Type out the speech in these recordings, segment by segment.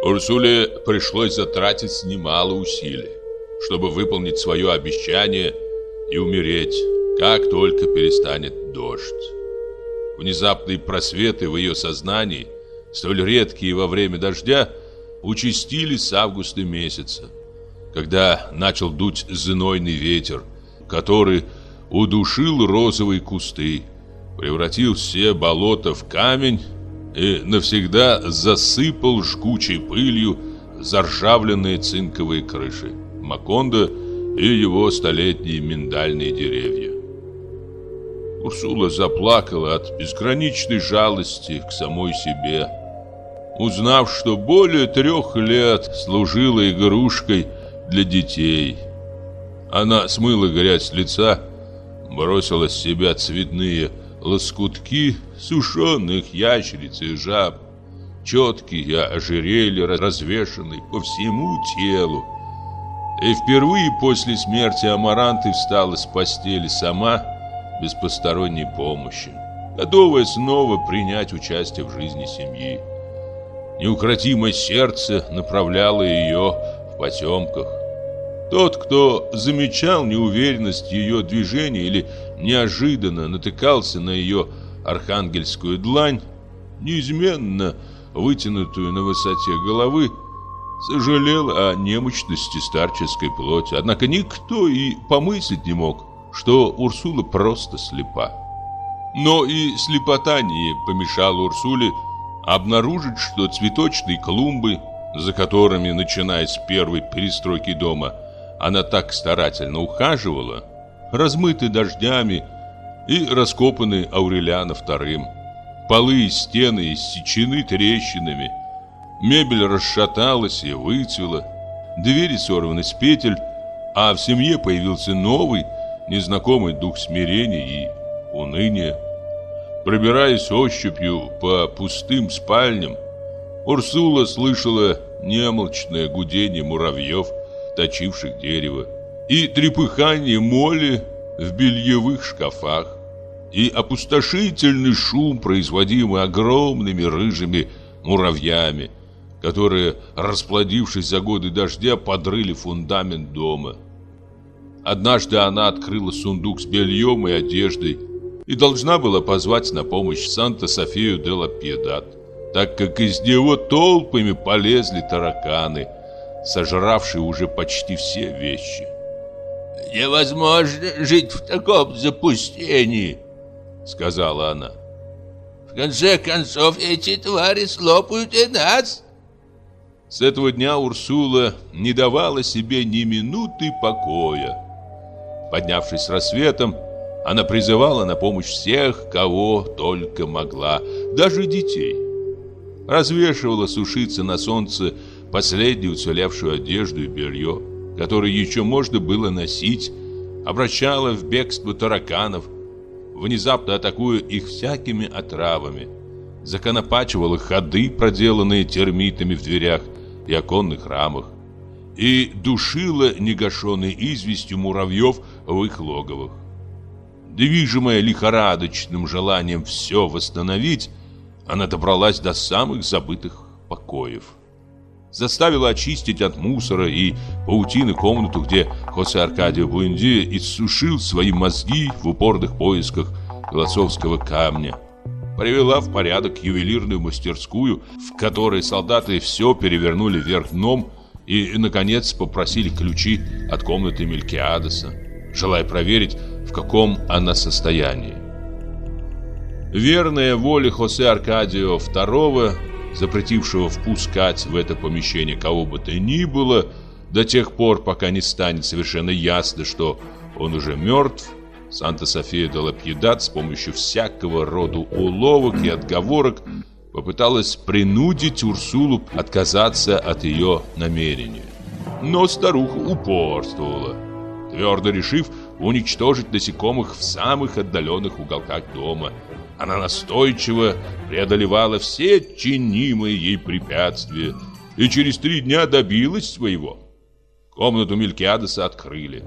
Урсуле пришлось затратить немало усилий, чтобы выполнить свое обещание и умереть, как только перестанет дождь. Внезапные просветы в ее сознании, столь редкие во время дождя, участились с августа месяца, когда начал дуть знойный ветер, который удушил розовые кусты, превратил все болота в камень и навсегда засыпал жгучей пылью заржавленные цинковые крыши Макондо и его столетние миндальные деревья. Урсула заплакала от безграничной жалости к самой себе, узнав, что более трех лет служила игрушкой для детей. Она смыла грязь с лица, бросила с себя цветные лоскутки сушеных ящериц и жаб, четкие ожерелья, развешанные по всему телу. И впервые после смерти Амаранты встала с постели сама, без посторонней помощи, готовая снова принять участие в жизни семьи. Неукротимое сердце направляло ее в потемках. Тот, кто замечал неуверенность ее движения или неожиданно натыкался на ее архангельскую длань, неизменно вытянутую на высоте головы, сожалел о немощности старческой плоти. Однако никто и помыслить не мог, что Урсула просто слепа. Но и слепота не помешала Урсуле обнаружить, что цветочные клумбы, за которыми, начиная с первой перестройки дома, она так старательно ухаживала, размыты дождями и раскопаны Аурелиана вторым. Полы и стены иссечены трещинами, мебель расшаталась и выцвела, двери сорваны с петель, а в семье появился новый, незнакомый дух смирения и уныния. Пробираясь ощупью по пустым спальням, Урсула слышала немолчное гудение муравьев, точивших дерево, и трепыхание моли в бельевых шкафах, и опустошительный шум, производимый огромными рыжими муравьями, которые, расплодившись за годы дождя, подрыли фундамент дома. Однажды она открыла сундук с бельем и одеждой и должна была позвать на помощь Санта-Софию де ла Пьедат, так как из него толпами полезли тараканы – сожравший уже почти все вещи. «Невозможно жить в таком запустении», — сказала она. «В конце концов, эти твари слопают и нас». С этого дня Урсула не давала себе ни минуты покоя. Поднявшись с рассветом, она призывала на помощь всех, кого только могла, даже детей. Развешивала сушиться на солнце последнюю уцелевшую одежду и белье, которые еще можно было носить, обращала в бегство тараканов, внезапно атакуя их всякими отравами, законопачивала ходы, проделанные термитами в дверях и оконных рамах, и душила негашенной известью муравьев в их логовах. Движимая лихорадочным желанием все восстановить, она добралась до самых забытых покоев заставила очистить от мусора и паутины комнату, где Хосе Аркадио Буэнди иссушил свои мозги в упорных поисках философского камня. Привела в порядок ювелирную мастерскую, в которой солдаты все перевернули вверх дном и, наконец, попросили ключи от комнаты Мелькиадеса, желая проверить, в каком она состоянии. Верная воле Хосе Аркадио II запретившего впускать в это помещение кого бы то ни было, до тех пор, пока не станет совершенно ясно, что он уже мертв, Санта-София де Лапьедат с помощью всякого рода уловок и отговорок попыталась принудить Урсулу отказаться от ее намерения. Но старуха упорствовала, твердо решив уничтожить насекомых в самых отдаленных уголках дома – она настойчиво преодолевала все чинимые ей препятствия и через три дня добилась своего. Комнату Мелькиадеса открыли.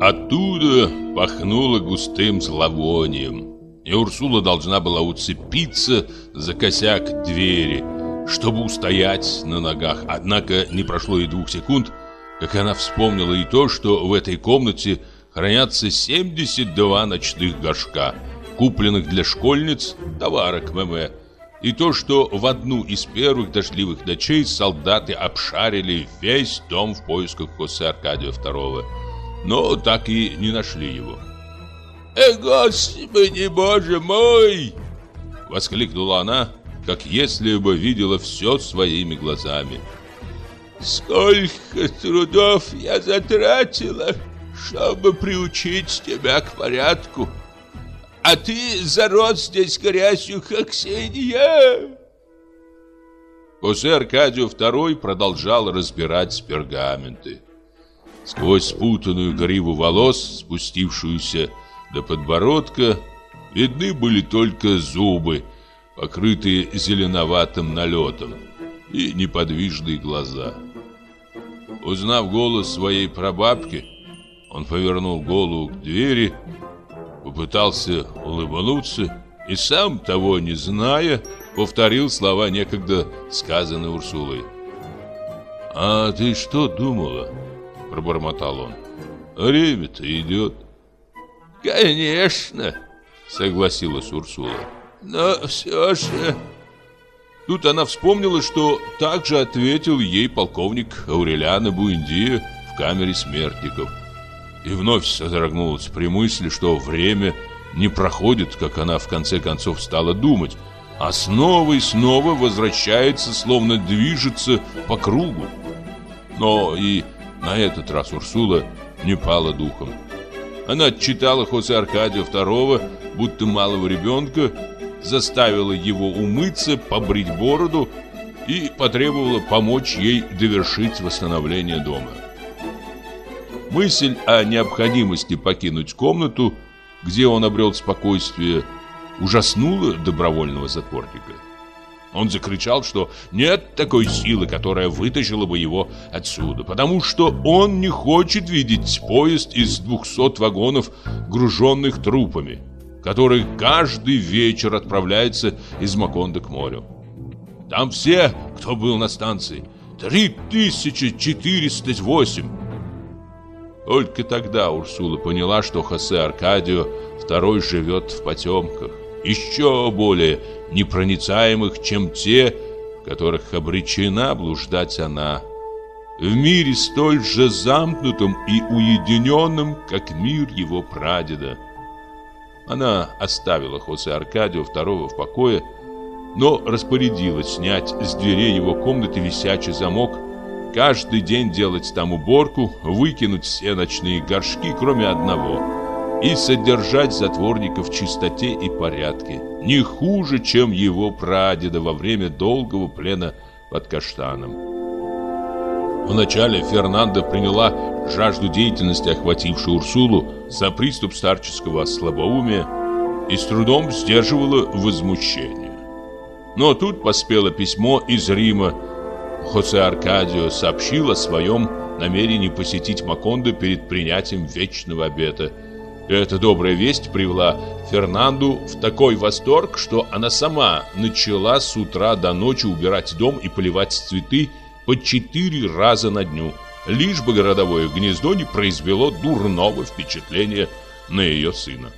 Оттуда пахнуло густым зловонием, и Урсула должна была уцепиться за косяк двери, чтобы устоять на ногах. Однако не прошло и двух секунд, как она вспомнила и то, что в этой комнате хранятся 72 ночных горшка, купленных для школьниц, товарок ММ, и то, что в одну из первых дождливых ночей солдаты обшарили весь дом в поисках Хосе Аркадия II, но так и не нашли его. «Э, Господи, Боже мой!» Воскликнула она, как если бы видела все своими глазами. «Сколько трудов я затратила, чтобы приучить тебя к порядку!» А ты зарос здесь грязью, как свинья. Хосе Аркадию II продолжал разбирать пергаменты. Сквозь спутанную гриву волос, спустившуюся до подбородка, видны были только зубы, покрытые зеленоватым налетом, и неподвижные глаза. Узнав голос своей прабабки, он повернул голову к двери попытался улыбнуться и сам, того не зная, повторил слова некогда сказанные Урсулой. «А ты что думала?» – пробормотал он. «Время-то идет». «Конечно!» – согласилась Урсула. «Но все же...» Тут она вспомнила, что также ответил ей полковник Аурелиано Буэндия в камере смертников – и вновь содрогнулась при мысли, что время не проходит, как она в конце концов стала думать, а снова и снова возвращается, словно движется по кругу. Но и на этот раз Урсула не пала духом. Она отчитала Хосе Аркадия II, будто малого ребенка, заставила его умыться, побрить бороду и потребовала помочь ей довершить восстановление дома. Мысль о необходимости покинуть комнату, где он обрел спокойствие, ужаснула добровольного затворника. Он закричал, что нет такой силы, которая вытащила бы его отсюда, потому что он не хочет видеть поезд из 200 вагонов, груженных трупами, который каждый вечер отправляется из Маконда к морю. Там все, кто был на станции, 3408 только тогда Урсула поняла, что Хосе Аркадио второй живет в потемках, еще более непроницаемых, чем те, в которых обречена блуждать она. В мире столь же замкнутым и уединенным, как мир его прадеда. Она оставила Хосе Аркадио второго в покое, но распорядилась снять с дверей его комнаты висячий замок Каждый день делать там уборку, выкинуть все ночные горшки, кроме одного, и содержать затворников в чистоте и порядке, не хуже, чем его прадеда во время долгого плена под каштаном. Вначале Фернанда приняла жажду деятельности, охватившую Урсулу, за приступ старческого слабоумия и с трудом сдерживала возмущение. Но тут поспело письмо из Рима, Хосе Аркадио сообщил о своем намерении посетить Макондо перед принятием вечного обета. Эта добрая весть привела Фернанду в такой восторг, что она сама начала с утра до ночи убирать дом и поливать цветы по четыре раза на дню, лишь бы городовое гнездо не произвело дурного впечатления на ее сына.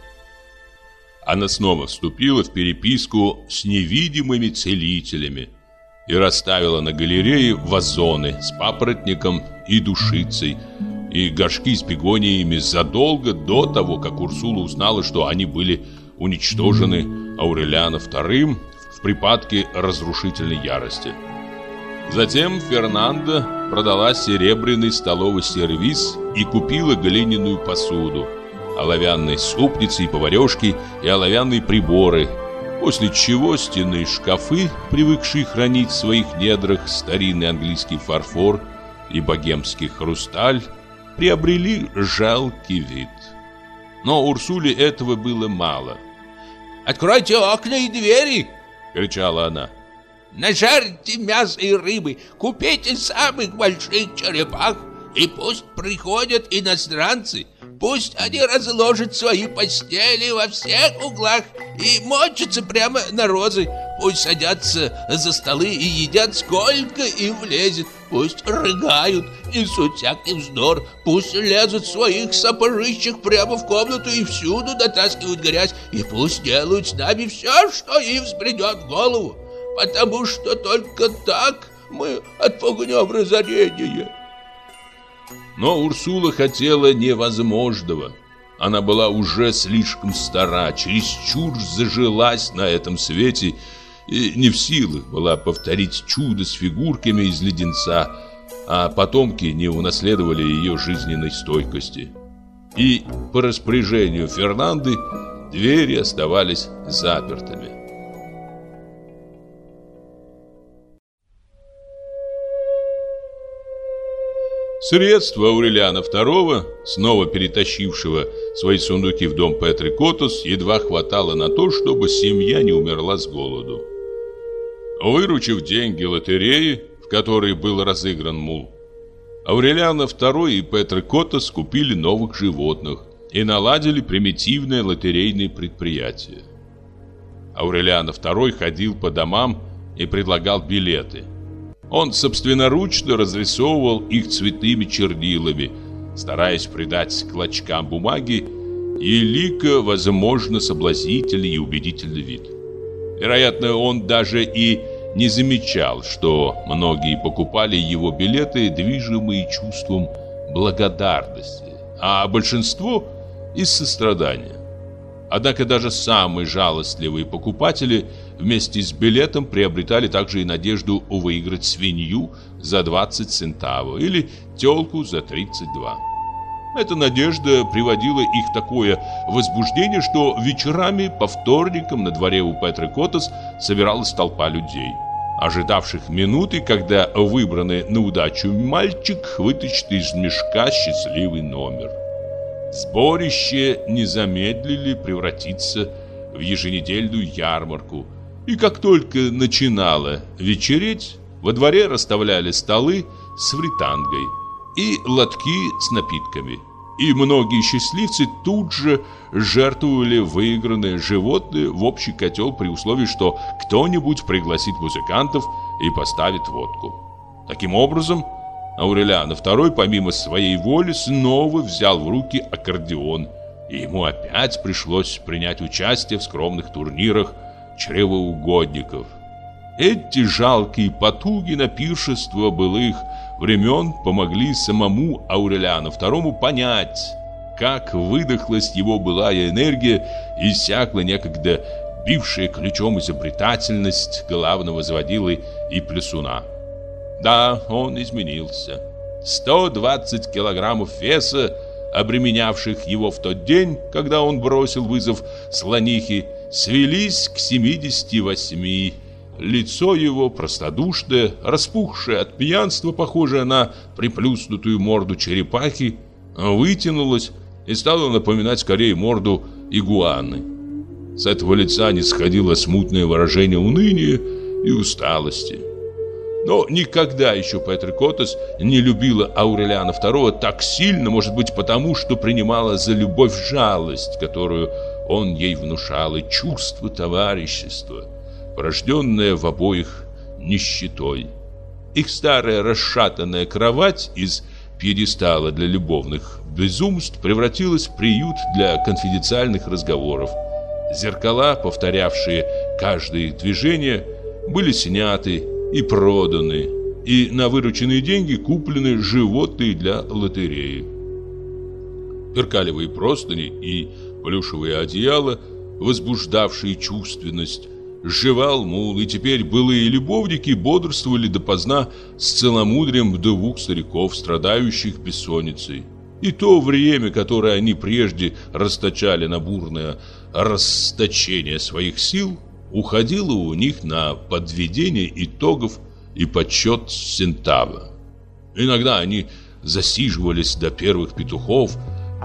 Она снова вступила в переписку с невидимыми целителями – и расставила на галерее вазоны с папоротником и душицей, и горшки с бегониями задолго до того, как Урсула узнала, что они были уничтожены Аурелиано II в припадке разрушительной ярости. Затем Фернандо продала серебряный столовый сервиз и купила глиняную посуду, оловянные супницы и поварешки и оловянные приборы – После чего стенные шкафы, привыкшие хранить в своих недрах старинный английский фарфор и богемский хрусталь, приобрели жалкий вид. Но Урсуле этого было мало. «Откройте окна и двери!» — кричала она. «Нажарьте мясо и рыбы, купите самых больших черепах, и пусть приходят иностранцы, Пусть они разложат свои постели во всех углах и мочатся прямо на розы. Пусть садятся за столы и едят сколько им влезет. Пусть рыгают, несут всякий вздор. Пусть лезут своих сапожищах прямо в комнату и всюду дотаскивают грязь. И пусть делают с нами все, что им взбредет в голову. Потому что только так мы отпугнем разорение. Но Урсула хотела невозможного. Она была уже слишком стара, чересчур зажилась на этом свете и не в силах была повторить чудо с фигурками из леденца, а потомки не унаследовали ее жизненной стойкости. И по распоряжению Фернанды двери оставались запертыми. Средства Аурелиана II, снова перетащившего свои сундуки в дом Петри Котос, едва хватало на то, чтобы семья не умерла с голоду. Выручив деньги лотереи, в которой был разыгран мул, Аурелиана II и Петр Котос купили новых животных и наладили примитивное лотерейное предприятие. Аурелиана II ходил по домам и предлагал билеты – он собственноручно разрисовывал их цветными чернилами, стараясь придать клочкам бумаги и лика, возможно, соблазнительный и убедительный вид. Вероятно, он даже и не замечал, что многие покупали его билеты, движимые чувством благодарности, а большинство – из сострадания. Однако даже самые жалостливые покупатели вместе с билетом приобретали также и надежду выиграть свинью за 20 центавов или телку за 32. Эта надежда приводила их такое возбуждение, что вечерами по вторникам на дворе у Петры Котос собиралась толпа людей, ожидавших минуты, когда выбранный на удачу мальчик вытащит из мешка счастливый номер. Сборище не замедлили превратиться в еженедельную ярмарку. И как только начинало вечереть, во дворе расставляли столы с фритангой и лотки с напитками. И многие счастливцы тут же жертвовали выигранные животные в общий котел при условии, что кто-нибудь пригласит музыкантов и поставит водку. Таким образом, Аурелиана II, помимо своей воли, снова взял в руки аккордеон, и ему опять пришлось принять участие в скромных турнирах чревоугодников. Эти жалкие потуги на пиршество былых времен помогли самому Аурелиану II понять, как выдохлась его былая энергия и иссякла некогда бившая ключом изобретательность главного заводилы и плесуна. Да, он изменился. 120 килограммов веса, обременявших его в тот день, когда он бросил вызов слонихе, свелись к 78. Лицо его простодушное, распухшее от пьянства, похожее на приплюснутую морду черепахи, вытянулось и стало напоминать скорее морду игуаны. С этого лица не сходило смутное выражение уныния и усталости. Но никогда еще Петр Котос не любила Аурелиана II так сильно, может быть, потому, что принимала за любовь жалость, которую он ей внушал, и чувство товарищества, порожденное в обоих нищетой. Их старая расшатанная кровать из пьедестала для любовных безумств превратилась в приют для конфиденциальных разговоров. Зеркала, повторявшие каждое движение, были сняты, и проданы, и на вырученные деньги куплены животные для лотереи. Перкалевые простыни и плюшевые одеяла, возбуждавшие чувственность, сживал мул, и теперь былые любовники бодрствовали допоздна с целомудрием двух стариков, страдающих бессонницей. И то время, которое они прежде расточали на бурное расточение своих сил – уходило у них на подведение итогов и подсчет сентава. Иногда они засиживались до первых петухов,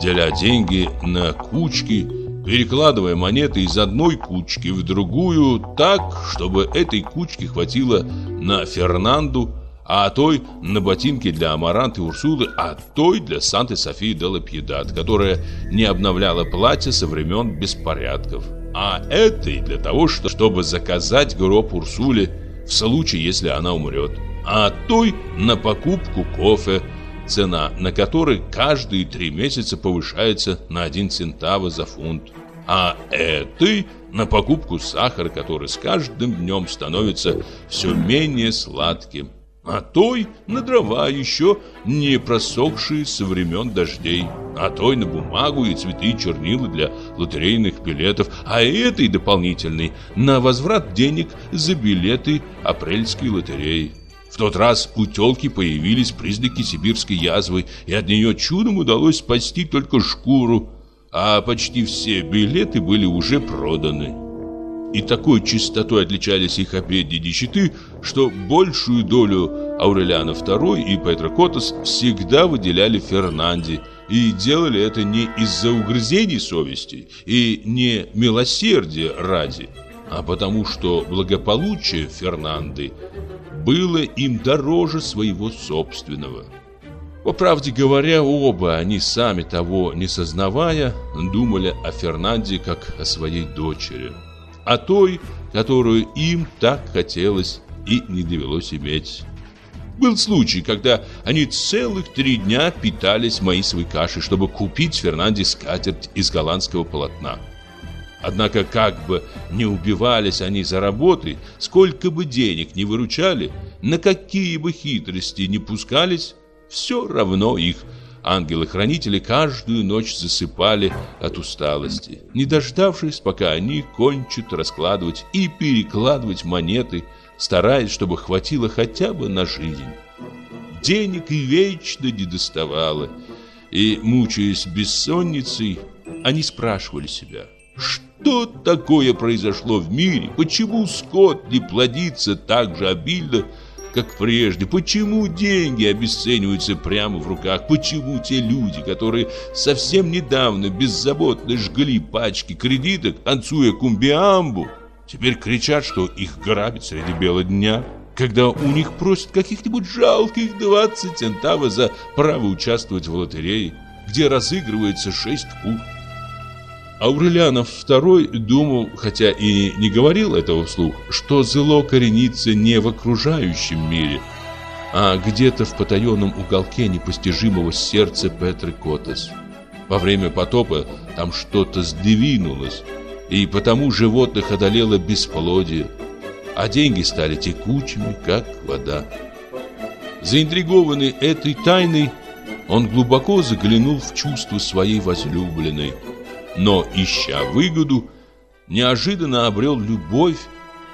деля деньги на кучки, перекладывая монеты из одной кучки в другую так, чтобы этой кучки хватило на Фернанду, а той на ботинки для Амаранты Урсулы, а той для Санты Софии де Лапьедат, которая не обновляла платье со времен беспорядков. А этой для того, чтобы заказать гроб Урсуле в случае, если она умрет, а той на покупку кофе, цена на который каждые три месяца повышается на один центава за фунт, а этой на покупку сахара, который с каждым днем становится все менее сладким, а той на дрова еще не просохшие со времен дождей, а той на бумагу и цветы и чернила для лотерейных билетов, а этой дополнительной на возврат денег за билеты апрельской лотереи. В тот раз у тёлки появились признаки сибирской язвы, и от нее чудом удалось спасти только шкуру, а почти все билеты были уже проданы и такой чистотой отличались их обедни нищеты, что большую долю Аурелиана II и Петра Котос всегда выделяли Фернанде, и делали это не из-за угрызений совести и не милосердия ради, а потому что благополучие Фернанды было им дороже своего собственного. По правде говоря, оба они сами того не сознавая, думали о Фернанде как о своей дочери – а той, которую им так хотелось и не довелось иметь. Был случай, когда они целых три дня питались маисовой кашей, чтобы купить Фернанде скатерть из голландского полотна. Однако, как бы не убивались они за работой, сколько бы денег не выручали, на какие бы хитрости не пускались, все равно их Ангелы-хранители каждую ночь засыпали от усталости, не дождавшись, пока они кончат раскладывать и перекладывать монеты, стараясь, чтобы хватило хотя бы на жизнь. Денег и вечно не доставало, и, мучаясь бессонницей, они спрашивали себя, что такое произошло в мире, почему скот не плодится так же обильно, как прежде? Почему деньги обесцениваются прямо в руках? Почему те люди, которые совсем недавно беззаботно жгли пачки кредиток, танцуя кумбиамбу, теперь кричат, что их грабят среди бела дня? когда у них просят каких-нибудь жалких 20 центавов за право участвовать в лотерее, где разыгрывается 6 кур. Аурелианов II думал, хотя и не говорил этого вслух, что зло коренится не в окружающем мире, а где-то в потаенном уголке непостижимого сердца Петры Котес. Во время потопа там что-то сдвинулось, и потому животных одолело бесплодие, а деньги стали текучими, как вода. Заинтригованный этой тайной, он глубоко заглянул в чувство своей возлюбленной – но, ища выгоду, неожиданно обрел любовь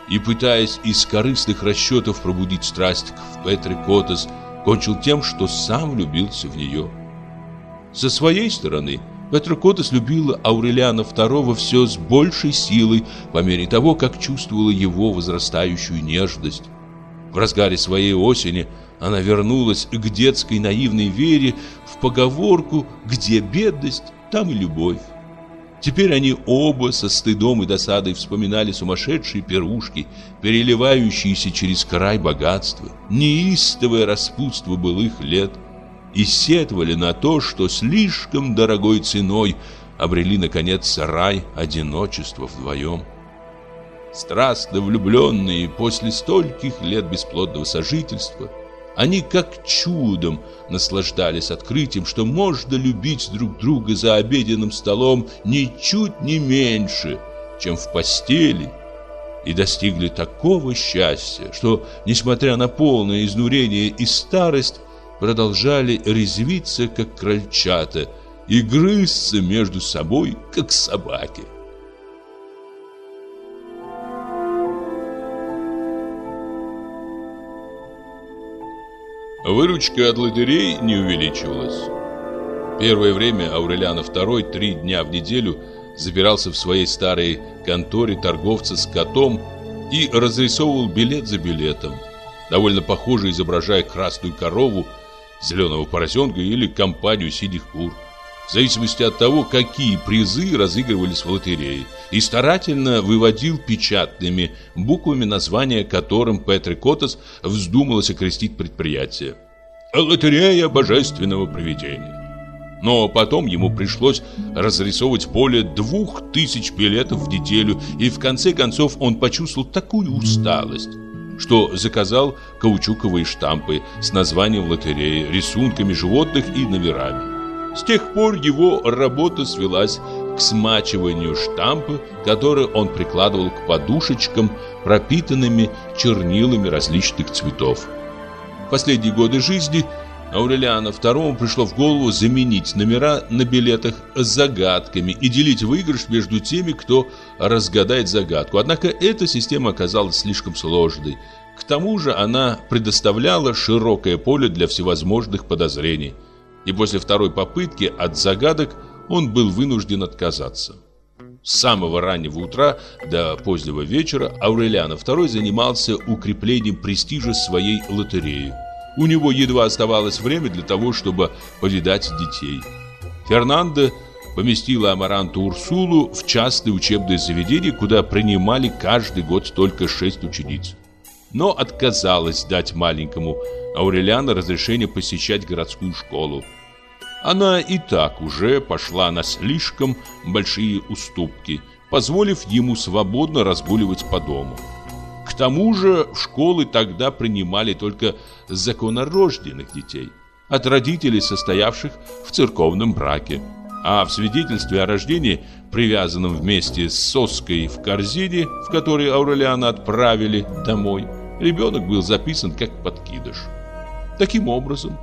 и, пытаясь из корыстных расчетов пробудить страсть к Петре Котас, кончил тем, что сам влюбился в нее. Со своей стороны, Петра Котас любила Аурелиана II все с большей силой по мере того, как чувствовала его возрастающую нежность. В разгаре своей осени она вернулась к детской наивной вере в поговорку «где бедность, там и любовь». Теперь они оба со стыдом и досадой вспоминали сумасшедшие пирушки, переливающиеся через край богатства, неистовое распутство былых лет, и сетовали на то, что слишком дорогой ценой обрели, наконец, рай одиночества вдвоем. Страстно влюбленные после стольких лет бесплодного сожительства – они как чудом наслаждались открытием, что можно любить друг друга за обеденным столом ничуть не меньше, чем в постели, и достигли такого счастья, что, несмотря на полное изнурение и старость, продолжали резвиться, как крольчата, и грызться между собой, как собаки. Выручка от лотерей не увеличивалась. Первое время Аурелиана II три дня в неделю забирался в своей старой конторе торговца с котом и разрисовывал билет за билетом, довольно похоже изображая красную корову, зеленого поросенка или компанию синих кур в зависимости от того, какие призы разыгрывались в лотерее, и старательно выводил печатными буквами названия, которым Петре Котос вздумалось окрестить предприятие. «Лотерея божественного провидения». Но потом ему пришлось разрисовывать более двух тысяч билетов в неделю, и в конце концов он почувствовал такую усталость, что заказал каучуковые штампы с названием лотереи, рисунками животных и номерами. С тех пор его работа свелась к смачиванию штампа, которые он прикладывал к подушечкам, пропитанными чернилами различных цветов. В последние годы жизни Аурелиана II пришло в голову заменить номера на билетах загадками и делить выигрыш между теми, кто разгадает загадку. Однако эта система оказалась слишком сложной. К тому же она предоставляла широкое поле для всевозможных подозрений. И после второй попытки от загадок он был вынужден отказаться. С самого раннего утра до позднего вечера Аурелиана II занимался укреплением престижа своей лотереи. У него едва оставалось время для того, чтобы повидать детей. Фернандо поместила Амаранту Урсулу в частное учебное заведение, куда принимали каждый год только шесть учениц. Но отказалась дать маленькому Аурелиану разрешение посещать городскую школу. Она и так уже пошла на слишком большие уступки, позволив ему свободно разгуливать по дому. К тому же в школы тогда принимали только законорожденных детей от родителей, состоявших в церковном браке. А в свидетельстве о рождении, привязанном вместе с соской в корзине, в которой Аурелиана отправили домой, ребенок был записан как подкидыш. Таким образом,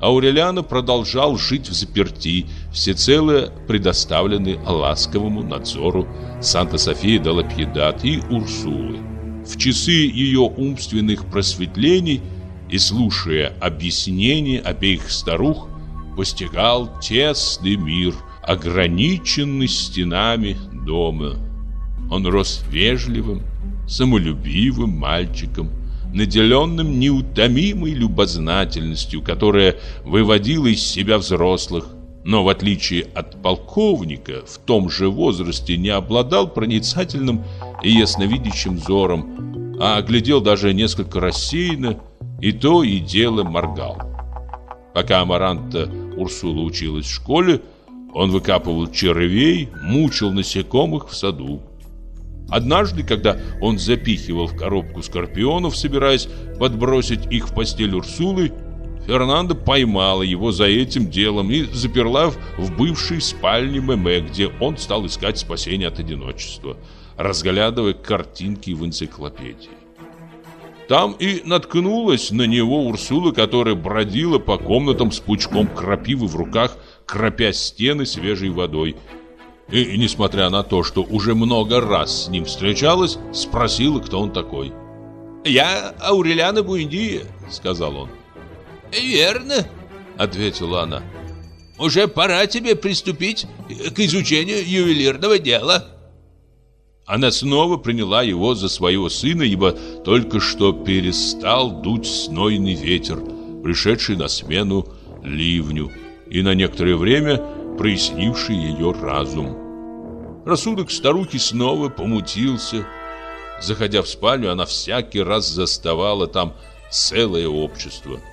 Аурелиано продолжал жить в заперти, всецело предоставленный ласковому надзору Санта-Софии де Лапьедат и Урсулы в часы ее умственных просветлений и, слушая объяснения обеих старух, постигал тесный мир, ограниченный стенами дома. Он рос вежливым, самолюбивым мальчиком, наделенным неутомимой любознательностью, которая выводила из себя взрослых, но в отличие от полковника в том же возрасте не обладал проницательным и ясновидящим взором, а глядел даже несколько рассеянно и то и дело моргал. Пока Амаранта Урсула училась в школе, он выкапывал червей, мучил насекомых в саду. Однажды, когда он запихивал в коробку скорпионов, собираясь подбросить их в постель Урсулы, Фернандо поймала его за этим делом и заперла в бывшей спальне Меме, где он стал искать спасения от одиночества, разглядывая картинки в энциклопедии. Там и наткнулась на него Урсула, которая бродила по комнатам с пучком крапивы в руках, кропя стены свежей водой. И, несмотря на то, что уже много раз с ним встречалась, спросила, кто он такой. «Я Аурелиана Буэндия», — сказал он. «Верно», — ответила она. «Уже пора тебе приступить к изучению ювелирного дела». Она снова приняла его за своего сына, ибо только что перестал дуть снойный ветер, пришедший на смену ливню и на некоторое время прояснивший ее разум. Рассудок старухи снова помутился. Заходя в спальню, она всякий раз заставала там целое общество –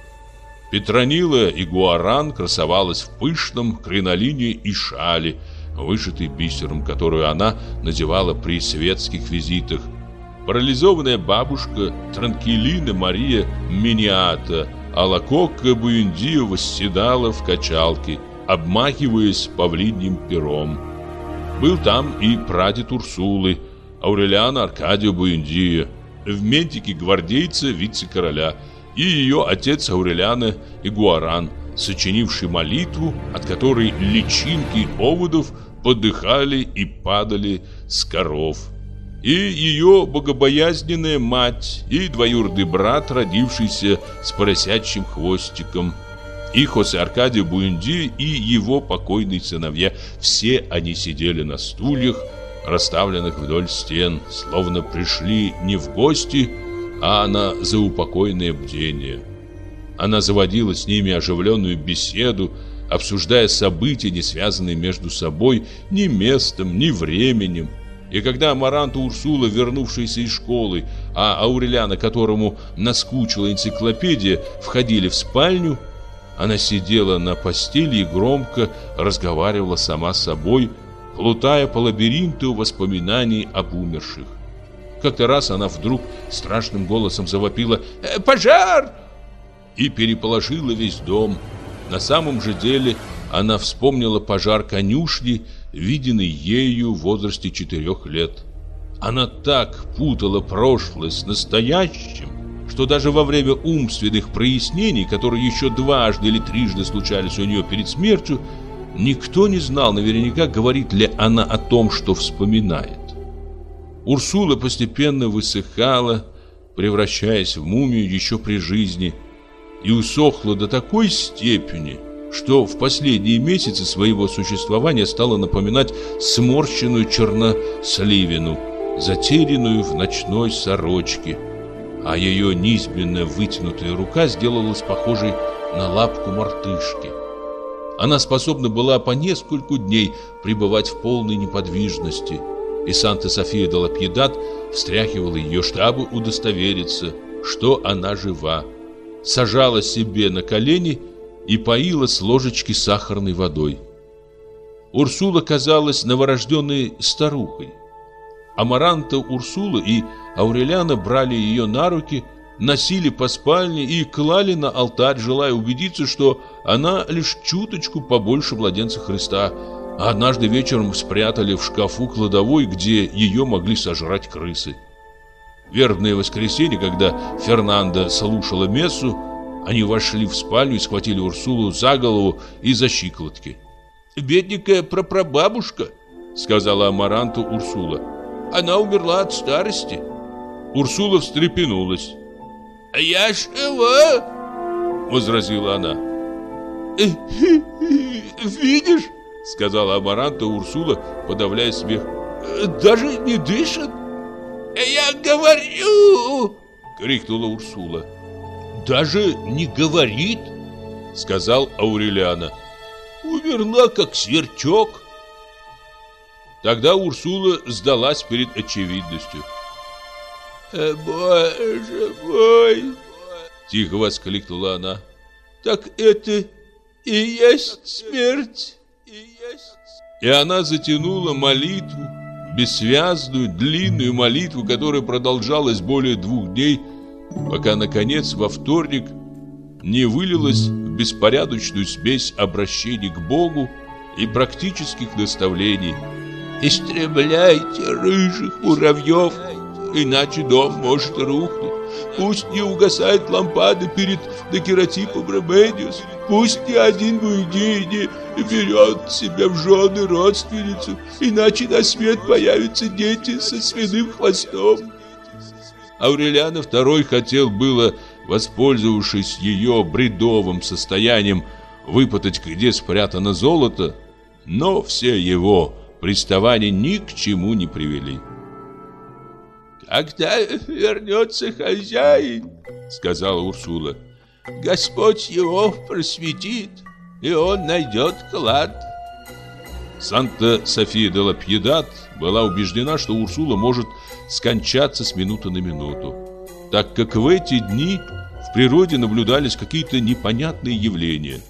Петронила и Гуаран красовалась в пышном кринолине и шале, вышитой бисером, которую она надевала при светских визитах. Парализованная бабушка Транкелина Мария Миниата Алакока Буэндио восседала в качалке, обмахиваясь павлиньим пером. Был там и прадед Урсулы, Аурелиана Аркадио Буэндио, в ментике гвардейца вице-короля – и ее отец Аурелиана Игуаран, сочинивший молитву, от которой личинки оводов подыхали и падали с коров. И ее богобоязненная мать, и двоюродный брат, родившийся с поросячьим хвостиком, и Хосе Аркадий Буэнди, и его покойные сыновья. Все они сидели на стульях, расставленных вдоль стен, словно пришли не в гости, а на заупокойное бдение. Она заводила с ними оживленную беседу, обсуждая события, не связанные между собой ни местом, ни временем. И когда Амаранта Урсула, вернувшаяся из школы, а Аурелиана, которому наскучила энциклопедия, входили в спальню, Она сидела на постели и громко разговаривала сама с собой, плутая по лабиринту воспоминаний об умерших. Как-то раз она вдруг страшным голосом завопила «Э, «Пожар!» и переположила весь дом. На самом же деле она вспомнила пожар конюшни, виденный ею в возрасте четырех лет. Она так путала прошлое с настоящим, что даже во время умственных прояснений, которые еще дважды или трижды случались у нее перед смертью, никто не знал наверняка, говорит ли она о том, что вспоминает. Урсула постепенно высыхала, превращаясь в мумию еще при жизни, и усохла до такой степени, что в последние месяцы своего существования стала напоминать сморщенную черносливину, затерянную в ночной сорочке, а ее низменно вытянутая рука сделалась похожей на лапку мартышки. Она способна была по нескольку дней пребывать в полной неподвижности, и Санта-София де Лапьедат встряхивала ее, чтобы удостовериться, что она жива, сажала себе на колени и поила с ложечки сахарной водой. Урсула казалась новорожденной старухой. Амаранта Урсула и Аурелиана брали ее на руки, носили по спальне и клали на алтарь, желая убедиться, что она лишь чуточку побольше младенца Христа, а однажды вечером спрятали в шкафу кладовой, где ее могли сожрать крысы. Вербное воскресенье, когда Фернанда слушала мессу, они вошли в спальню и схватили Урсулу за голову и за щиколотки. «Бедненькая прапрабабушка», — сказала Амаранту Урсула. «Она умерла от старости». Урсула встрепенулась. «Я жива!» — возразила она. «Видишь?» — сказала Амаранта Урсула, подавляя смех. «Даже не дышит!» «Я говорю!» — крикнула Урсула. «Даже не говорит!» — сказал Аурелиана. «Умерла, как сверчок!» Тогда Урсула сдалась перед очевидностью. «Э, «Боже мой!» — тихо воскликнула она. «Так это и есть смерть!» И она затянула молитву, бессвязную, длинную молитву, которая продолжалась более двух дней, пока, наконец, во вторник не вылилась в беспорядочную смесь обращений к Богу и практических наставлений. «Истребляйте рыжих муравьев, иначе дом может рухнуть. Пусть не угасает лампада перед декератипом Ромедиус, пусть ни один Буйди не берет себе в жены родственницу, иначе на свет появятся дети со свиным хвостом. Аурелиана II хотел было, воспользовавшись ее бредовым состоянием, выпытать, где спрятано золото, но все его приставания ни к чему не привели. «Когда вернется хозяин, — сказала Урсула, — Господь его просветит, и он найдет клад». Санта-София де Лапьедат была убеждена, что Урсула может скончаться с минуты на минуту, так как в эти дни в природе наблюдались какие-то непонятные явления.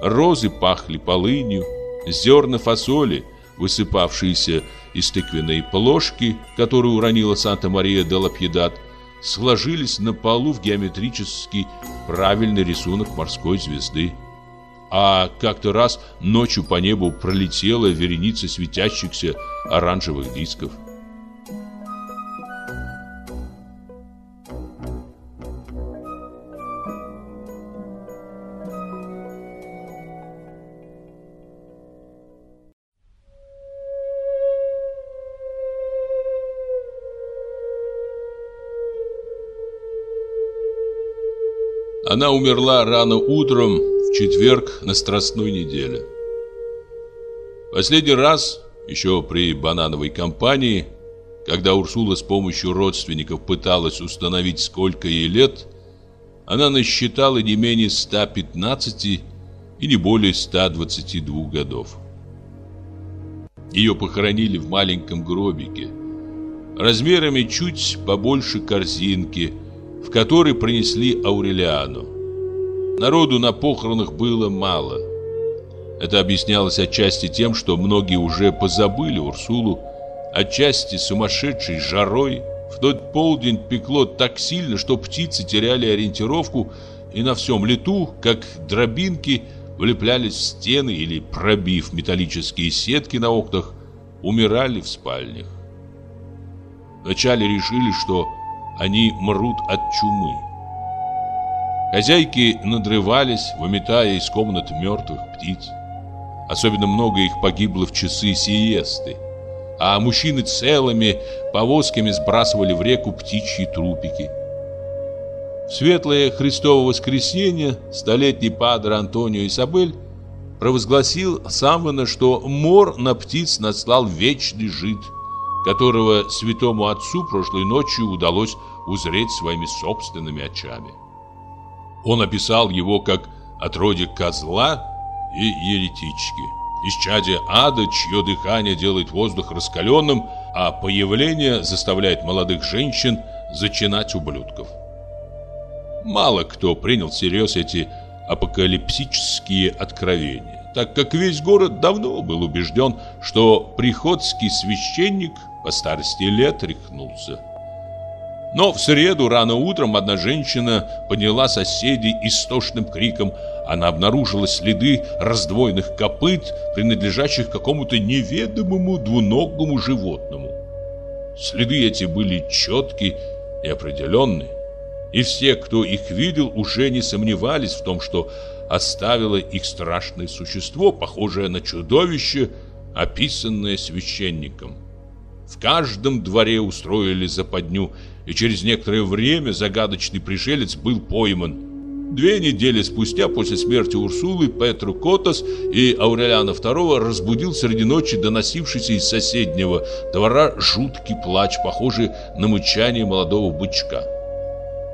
Розы пахли полынью, зерна фасоли, высыпавшиеся из тыквенной плошки, которую уронила Санта-Мария де Лапьедат, сложились на полу в геометрический правильный рисунок морской звезды. А как-то раз ночью по небу пролетела вереница светящихся оранжевых дисков. Она умерла рано утром в четверг на Страстной неделе. Последний раз, еще при банановой кампании, когда Урсула с помощью родственников пыталась установить, сколько ей лет, она насчитала не менее 115 и не более 122 годов. Ее похоронили в маленьком гробике, размерами чуть побольше корзинки – в который принесли Аурелиану. Народу на похоронах было мало. Это объяснялось отчасти тем, что многие уже позабыли Урсулу, отчасти сумасшедшей жарой. В тот полдень пекло так сильно, что птицы теряли ориентировку и на всем лету, как дробинки, влеплялись в стены или, пробив металлические сетки на окнах, умирали в спальнях. Вначале решили, что они мрут от чумы. Хозяйки надрывались, выметая из комнат мертвых птиц. Особенно много их погибло в часы сиесты, а мужчины целыми повозками сбрасывали в реку птичьи трупики. В светлое Христово воскресенье столетний падре Антонио Исабель провозгласил самвенно, что мор на птиц наслал вечный жид, которого святому отцу прошлой ночью удалось узреть своими собственными очами. Он описал его как отродье козла и еретички. Исчадие ада, чье дыхание делает воздух раскаленным, а появление заставляет молодых женщин зачинать ублюдков. Мало кто принял всерьез эти апокалипсические откровения, так как весь город давно был убежден, что приходский священник по старости лет рехнулся. Но в среду рано утром одна женщина подняла соседей истошным криком. Она обнаружила следы раздвоенных копыт, принадлежащих какому-то неведомому двуногому животному. Следы эти были четкие и определенные. И все, кто их видел, уже не сомневались в том, что оставило их страшное существо, похожее на чудовище, описанное священником. В каждом дворе устроили западню, и через некоторое время загадочный пришелец был пойман. Две недели спустя после смерти Урсулы Петру Котос и Аурелиана II разбудил среди ночи доносившийся из соседнего двора жуткий плач, похожий на мычание молодого бычка.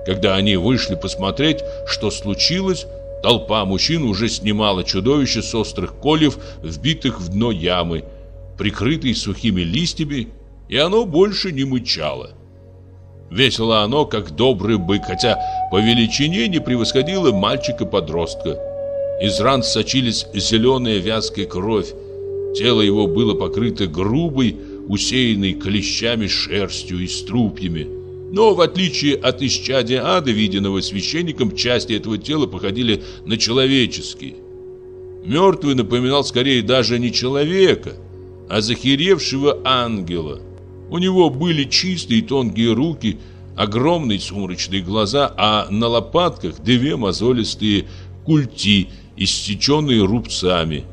Когда они вышли посмотреть, что случилось, толпа мужчин уже снимала чудовище с острых кольев, вбитых в дно ямы, прикрытой сухими листьями, и оно больше не мычало. Весело оно, как добрый бык, хотя по величине не превосходило мальчика-подростка. Из ран сочились зеленая вязкая кровь. Тело его было покрыто грубой, усеянной клещами шерстью и струпьями. Но в отличие от исчадия ада, виденного священником, части этого тела походили на человеческие. Мертвый напоминал скорее даже не человека, а захеревшего ангела – у него были чистые тонкие руки, огромные сумрачные глаза, а на лопатках две мозолистые культи, иссеченные рубцами.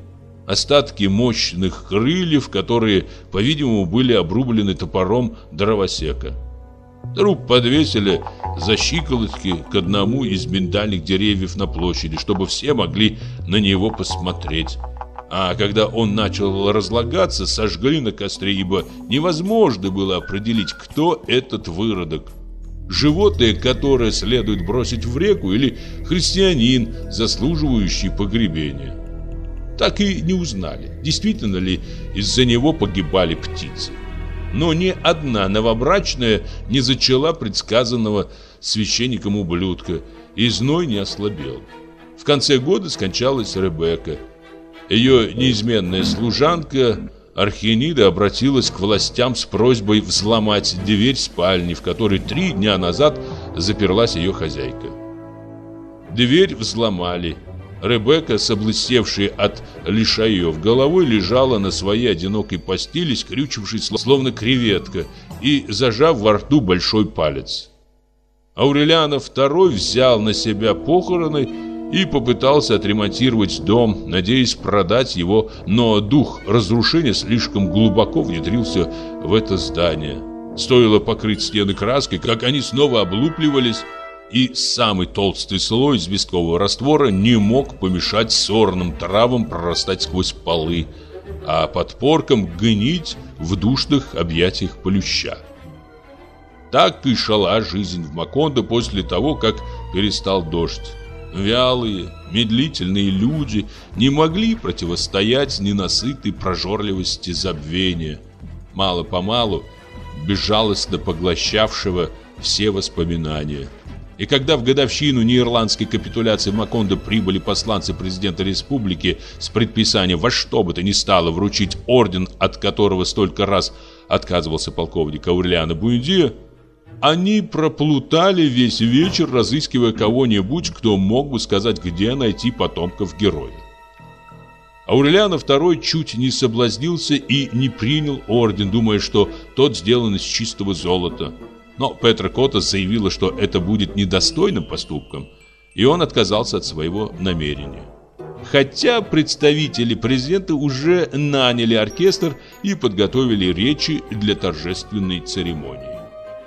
Остатки мощных крыльев, которые, по-видимому, были обрублены топором дровосека. Труп подвесили за щиколотки к одному из миндальных деревьев на площади, чтобы все могли на него посмотреть. А когда он начал разлагаться, сожгли на костре, ибо невозможно было определить, кто этот выродок. Животное, которое следует бросить в реку, или христианин, заслуживающий погребения. Так и не узнали, действительно ли из-за него погибали птицы. Но ни одна новобрачная не зачала предсказанного священником ублюдка, и зной не ослабел. В конце года скончалась Ребекка, ее неизменная служанка Архенида обратилась к властям с просьбой взломать дверь спальни, в которой три дня назад заперлась ее хозяйка. Дверь взломали. Ребекка, соблыстевшая от лишаев головой, лежала на своей одинокой постели, скрючившись, словно креветка, и зажав во рту большой палец. Аурелиана II взял на себя похороны и попытался отремонтировать дом, надеясь продать его, но дух разрушения слишком глубоко внедрился в это здание. Стоило покрыть стены краской, как они снова облупливались, и самый толстый слой известкового раствора не мог помешать сорным травам прорастать сквозь полы, а подпоркам гнить в душных объятиях полюща. Так и шла жизнь в Макондо после того, как перестал дождь. Вялые, медлительные люди не могли противостоять ненасытой прожорливости забвения, мало-помалу безжалостно поглощавшего все воспоминания. И когда в годовщину неирландской капитуляции в Макондо прибыли посланцы президента республики с предписанием во что бы то ни стало вручить орден, от которого столько раз отказывался полковник Аурелиано Буэндио, они проплутали весь вечер, разыскивая кого-нибудь, кто мог бы сказать, где найти потомков героя. Аурелиано II чуть не соблазнился и не принял орден, думая, что тот сделан из чистого золота. Но Петра Кота заявила, что это будет недостойным поступком, и он отказался от своего намерения. Хотя представители президента уже наняли оркестр и подготовили речи для торжественной церемонии.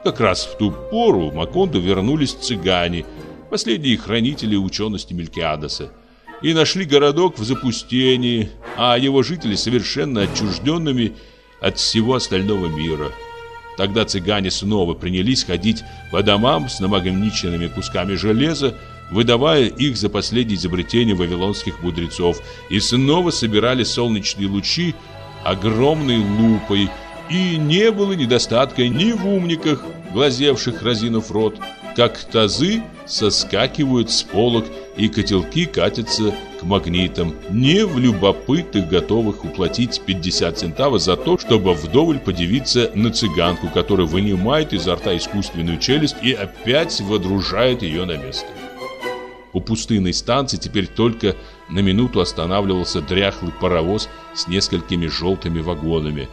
Как раз в ту пору в Макондо вернулись цыгане, последние хранители учености Мелькиадеса, и нашли городок в запустении, а его жители совершенно отчужденными от всего остального мира – Тогда цыгане снова принялись ходить по домам с намагниченными кусками железа, выдавая их за последние изобретения вавилонских мудрецов, и снова собирали солнечные лучи огромной лупой, и не было недостатка ни в умниках, глазевших разинув рот, как тазы соскакивают с полок и котелки катятся к магнитам, не в любопытных, готовых уплатить 50 центавов за то, чтобы вдоволь подивиться на цыганку, которая вынимает изо рта искусственную челюсть и опять водружает ее на место. У пустынной станции теперь только на минуту останавливался дряхлый паровоз с несколькими желтыми вагонами,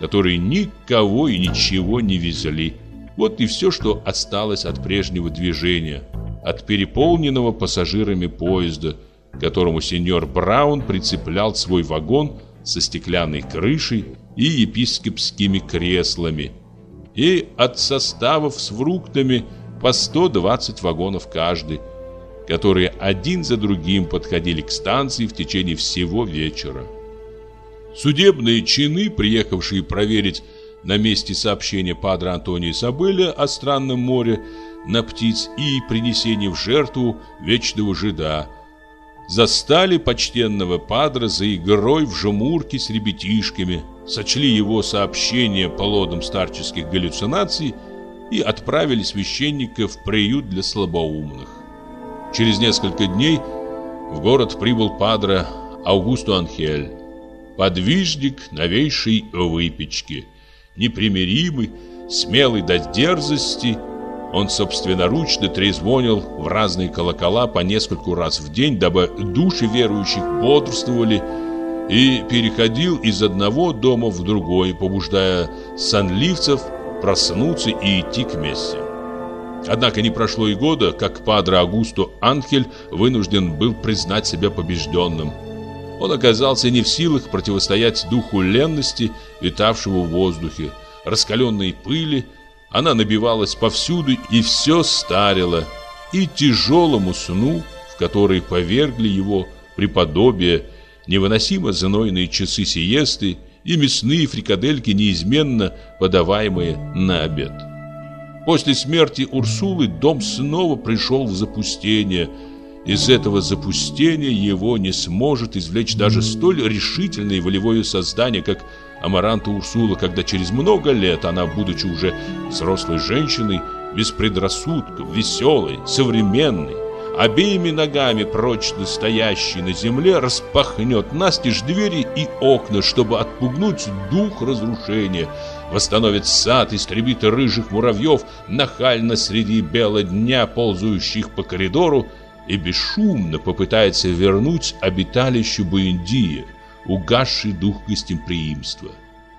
которые никого и ничего не везли. Вот и все, что осталось от прежнего движения, от переполненного пассажирами поезда – которому сеньор Браун прицеплял свой вагон со стеклянной крышей и епископскими креслами, и от составов с фруктами по 120 вагонов каждый, которые один за другим подходили к станции в течение всего вечера. Судебные чины, приехавшие проверить на месте сообщения падре Антонио Сабеля о странном море на птиц и принесении в жертву вечного жида – застали почтенного падра за игрой в жемурки с ребятишками, сочли его сообщение плодом старческих галлюцинаций и отправили священника в приют для слабоумных. Через несколько дней в город прибыл падре Аугусто Анхель, подвижник новейшей выпечки, непримиримый, смелый до дерзости – он собственноручно трезвонил в разные колокола по нескольку раз в день, дабы души верующих бодрствовали, и переходил из одного дома в другой, побуждая санливцев проснуться и идти к мессе. Однако не прошло и года, как падре Агусто Анхель вынужден был признать себя побежденным. Он оказался не в силах противостоять духу ленности, витавшего в воздухе, раскаленной пыли, она набивалась повсюду и все старило, и тяжелому сну, в который повергли его преподобие, невыносимо знойные часы сиесты и мясные фрикадельки, неизменно подаваемые на обед. После смерти Урсулы дом снова пришел в запустение. Из этого запустения его не сможет извлечь даже столь решительное и волевое создание, как Амаранта Урсула, когда через много лет она, будучи уже взрослой женщиной, без предрассудков, веселой, современной, обеими ногами прочно стоящей на земле, распахнет настежь двери и окна, чтобы отпугнуть дух разрушения, восстановит сад, истребит рыжих муравьев, нахально среди бела дня, ползающих по коридору, и бесшумно попытается вернуть обиталище Буэндия, угасший дух гостеприимства.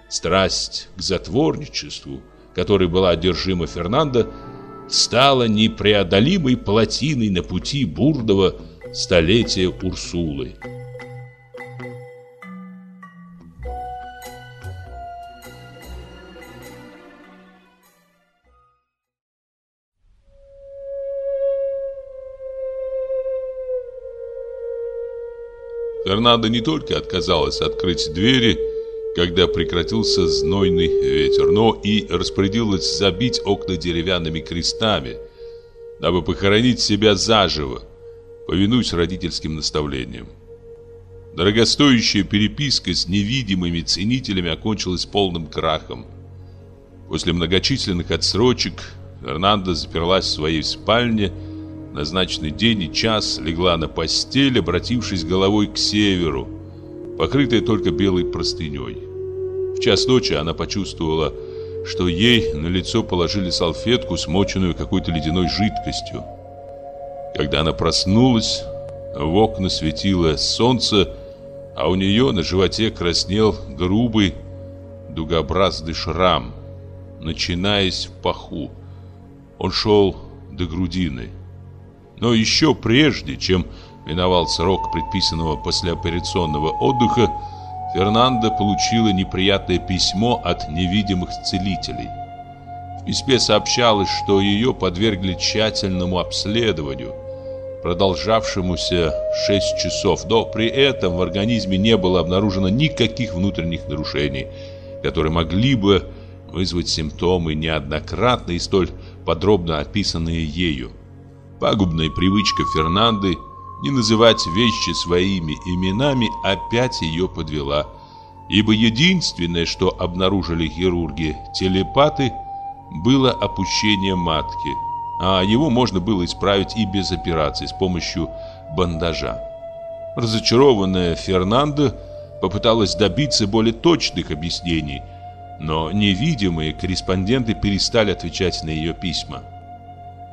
Страсть к затворничеству, которой была одержима Фернандо, стала непреодолимой плотиной на пути бурного столетия Урсулы. Фернандо не только отказалась открыть двери, когда прекратился знойный ветер, но и распорядилась забить окна деревянными крестами, дабы похоронить себя заживо, повинуясь родительским наставлениям. Дорогостоящая переписка с невидимыми ценителями окончилась полным крахом. После многочисленных отсрочек Фернанда заперлась в своей спальне, назначенный день и час легла на постель, обратившись головой к северу, покрытая только белой простыней. В час ночи она почувствовала, что ей на лицо положили салфетку, смоченную какой-то ледяной жидкостью. Когда она проснулась, в окна светило солнце, а у нее на животе краснел грубый дугообразный шрам, начинаясь в паху. Он шел до грудины. Но еще прежде, чем миновал срок предписанного послеоперационного отдыха, Фернандо получила неприятное письмо от невидимых целителей. В письме сообщалось, что ее подвергли тщательному обследованию, продолжавшемуся 6 часов, но при этом в организме не было обнаружено никаких внутренних нарушений, которые могли бы вызвать симптомы неоднократно и столь подробно описанные ею. Пагубная привычка Фернанды не называть вещи своими именами опять ее подвела, ибо единственное, что обнаружили хирурги телепаты, было опущение матки, а его можно было исправить и без операции с помощью бандажа. Разочарованная Фернандо попыталась добиться более точных объяснений, но невидимые корреспонденты перестали отвечать на ее письма.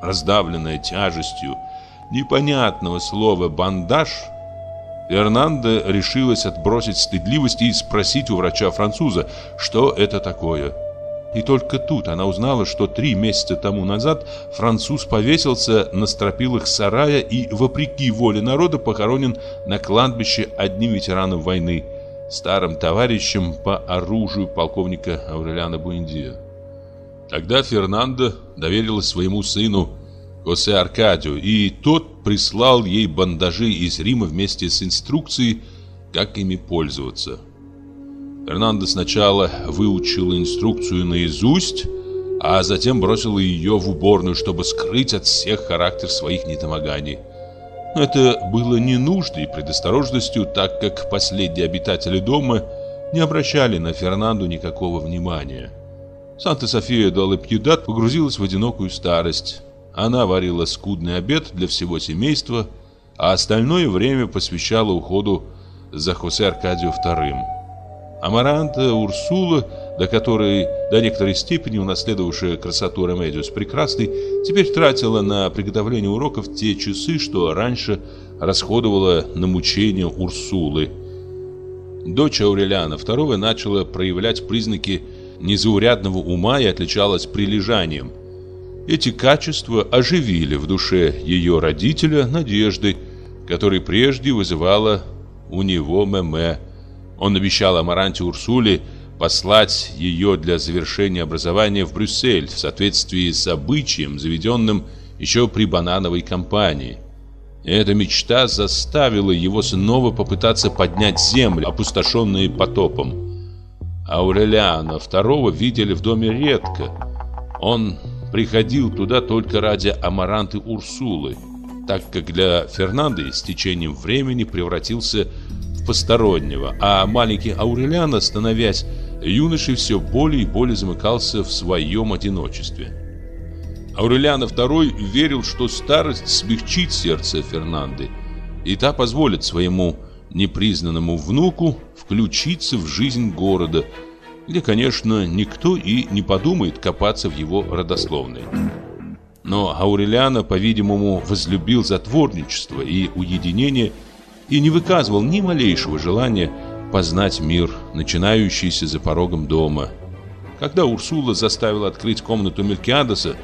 Раздавленная тяжестью непонятного слова «бандаж», Фернандо решилась отбросить стыдливость и спросить у врача-француза, что это такое. И только тут она узнала, что три месяца тому назад француз повесился на стропилах сарая и, вопреки воле народа, похоронен на кладбище одним ветераном войны – старым товарищем по оружию полковника Аурелиана Буэндиа. Тогда Фернандо доверилась своему сыну Хосе Аркадию, и тот прислал ей бандажи из Рима вместе с инструкцией, как ими пользоваться. Фернандо сначала выучила инструкцию наизусть, а затем бросила ее в уборную, чтобы скрыть от всех характер своих недомоганий. Это было не нуждой и предосторожностью, так как последние обитатели дома не обращали на Фернанду никакого внимания. Санта София де ла Пьедад погрузилась в одинокую старость. Она варила скудный обед для всего семейства, а остальное время посвящала уходу за Хосе Аркадио II. Амаранта Урсула до которой до некоторой степени унаследовавшая красоту Ремедиус Прекрасный, теперь тратила на приготовление уроков те часы, что раньше расходовала на мучения Урсулы. Дочь Аурелиана II начала проявлять признаки незаурядного ума и отличалась прилежанием. Эти качества оживили в душе ее родителя надежды, которые прежде вызывала у него Меме. Он обещал Амаранте Урсуле послать ее для завершения образования в Брюссель в соответствии с обычаем, заведенным еще при банановой кампании. Эта мечта заставила его снова попытаться поднять землю, опустошенные потопом. Аурелиана II видели в доме редко. Он приходил туда только ради амаранты Урсулы, так как для Фернанды с течением времени превратился в постороннего, а маленький Аурелиан, становясь юноша все более и более замыкался в своем одиночестве. Аурелиано II верил, что старость смягчит сердце Фернанды, и та позволит своему непризнанному внуку включиться в жизнь города, где, конечно, никто и не подумает копаться в его родословной. Но Аурелиано, по-видимому, возлюбил затворничество и уединение и не выказывал ни малейшего желания познать мир, начинающийся за порогом дома. Когда Урсула заставила открыть комнату Мелькиадеса,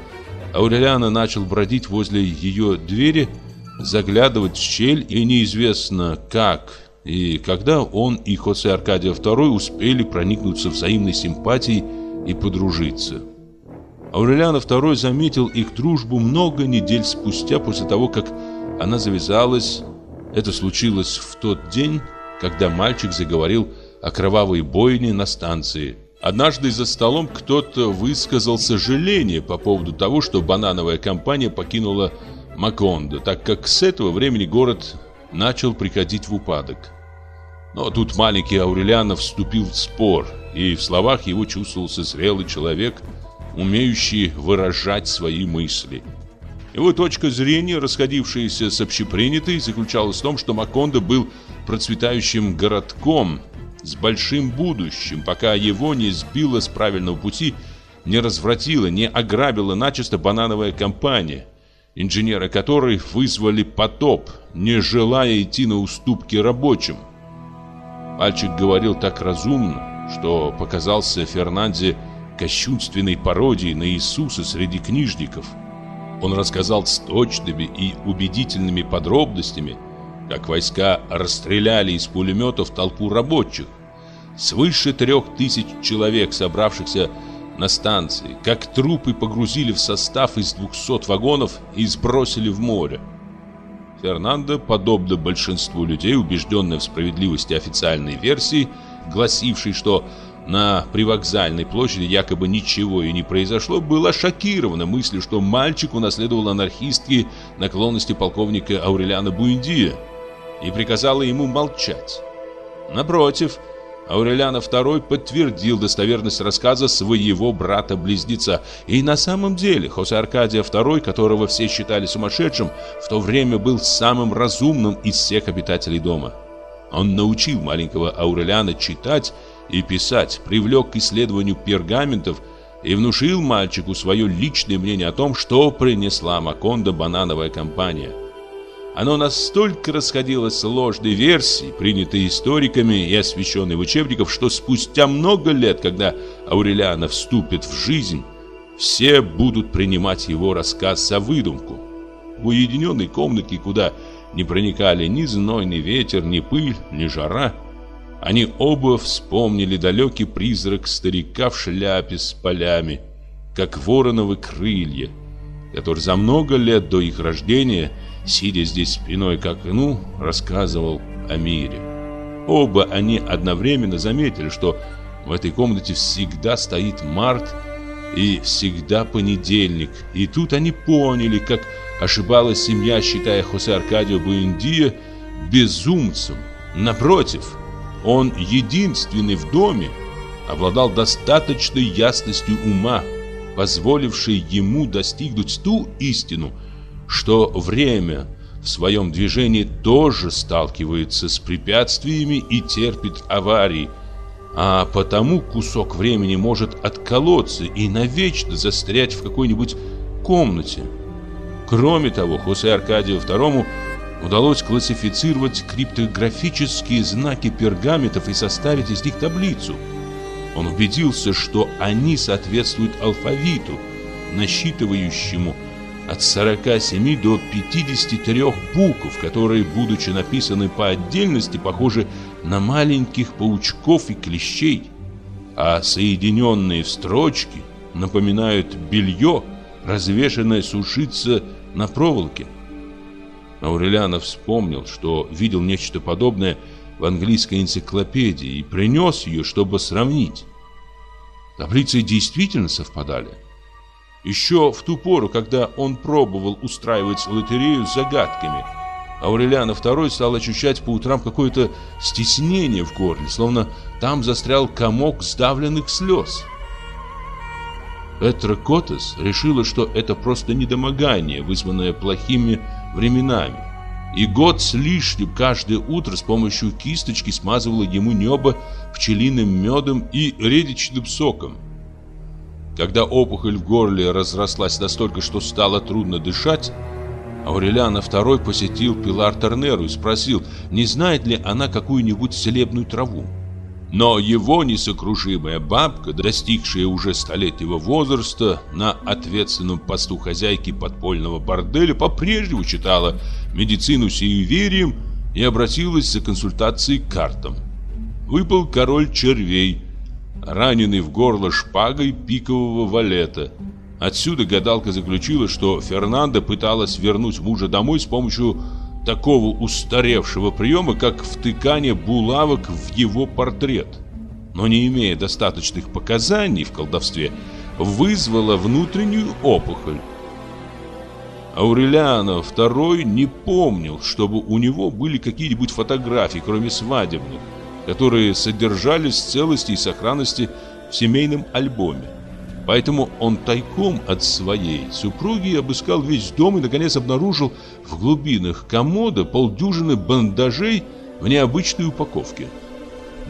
Аурелиана начал бродить возле ее двери, заглядывать в щель, и неизвестно как и когда он и Хосе Аркадия II успели проникнуться взаимной симпатией и подружиться. Аурелиана II заметил их дружбу много недель спустя после того, как она завязалась. Это случилось в тот день, когда мальчик заговорил о кровавой бойне на станции. Однажды за столом кто-то высказал сожаление по поводу того, что банановая компания покинула Макондо, так как с этого времени город начал приходить в упадок. Но тут маленький Аурелианов вступил в спор, и в словах его чувствовался зрелый человек, умеющий выражать свои мысли. Его точка зрения, расходившаяся с общепринятой, заключалась в том, что Макондо был процветающим городком с большим будущим, пока его не сбило с правильного пути, не развратила, не ограбила начисто банановая компания, инженеры которой вызвали потоп, не желая идти на уступки рабочим. Мальчик говорил так разумно, что показался Фернанде кощунственной пародией на Иисуса среди книжников – он рассказал с точными и убедительными подробностями, как войска расстреляли из пулеметов толпу рабочих, свыше трех тысяч человек, собравшихся на станции, как трупы погрузили в состав из 200 вагонов и сбросили в море. Фернандо, подобно большинству людей, убежденный в справедливости официальной версии, гласившей, что на привокзальной площади якобы ничего и не произошло, была шокирована мыслью, что мальчик унаследовал анархистские наклонности полковника Аурелиана Буэндия и приказала ему молчать. Напротив, Аурелиана II подтвердил достоверность рассказа своего брата-близнеца. И на самом деле Хосе Аркадия II, которого все считали сумасшедшим, в то время был самым разумным из всех обитателей дома. Он научил маленького Аурелиана читать и писать, привлек к исследованию пергаментов и внушил мальчику свое личное мнение о том, что принесла Макондо банановая компания. Оно настолько расходилось с ложной версией, принятой историками и освещенной в учебниках, что спустя много лет, когда Аурелиана вступит в жизнь, все будут принимать его рассказ за выдумку. В уединенной комнате, куда не проникали ни знойный ветер, ни пыль, ни жара – они оба вспомнили далекий призрак старика в шляпе с полями, как вороновы крылья, который за много лет до их рождения, сидя здесь спиной к окну, рассказывал о мире. Оба они одновременно заметили, что в этой комнате всегда стоит март и всегда понедельник. И тут они поняли, как ошибалась семья, считая Хосе Аркадио Буэндия безумцем. Напротив, он единственный в доме обладал достаточной ясностью ума, позволившей ему достигнуть ту истину, что время в своем движении тоже сталкивается с препятствиями и терпит аварии, а потому кусок времени может отколоться и навечно застрять в какой-нибудь комнате. Кроме того, Хосе Аркадию II удалось классифицировать криптографические знаки пергаментов и составить из них таблицу. Он убедился, что они соответствуют алфавиту, насчитывающему от 47 до 53 букв, которые, будучи написаны по отдельности, похожи на маленьких паучков и клещей, а соединенные в строчки напоминают белье, развешанное сушиться на проволоке. Аурелианов вспомнил, что видел нечто подобное в английской энциклопедии и принес ее, чтобы сравнить. Таблицы действительно совпадали. Еще в ту пору, когда он пробовал устраивать лотерею с загадками, Аурелиана II стал ощущать по утрам какое-то стеснение в горле, словно там застрял комок сдавленных слез. Петра Котес решила, что это просто недомогание, вызванное плохими временами. И год с лишним каждое утро с помощью кисточки смазывала ему небо пчелиным медом и редичным соком. Когда опухоль в горле разрослась настолько, что стало трудно дышать, Аурелиана II посетил Пилар Тернеру и спросил, не знает ли она какую-нибудь целебную траву. Но его несокрушимая бабка, достигшая уже столетнего возраста, на ответственном посту хозяйки подпольного борделя, по-прежнему читала медицину сиеверием и обратилась за консультацией к картам. Выпал король червей, раненый в горло шпагой пикового валета. Отсюда гадалка заключила, что Фернандо пыталась вернуть мужа домой с помощью такого устаревшего приема, как втыкание булавок в его портрет, но не имея достаточных показаний в колдовстве, вызвала внутреннюю опухоль. Аурелиано II не помнил, чтобы у него были какие-нибудь фотографии, кроме свадебных, которые содержались в целости и сохранности в семейном альбоме. Поэтому он тайком от своей супруги обыскал весь дом и, наконец, обнаружил в глубинах комода полдюжины бандажей в необычной упаковке.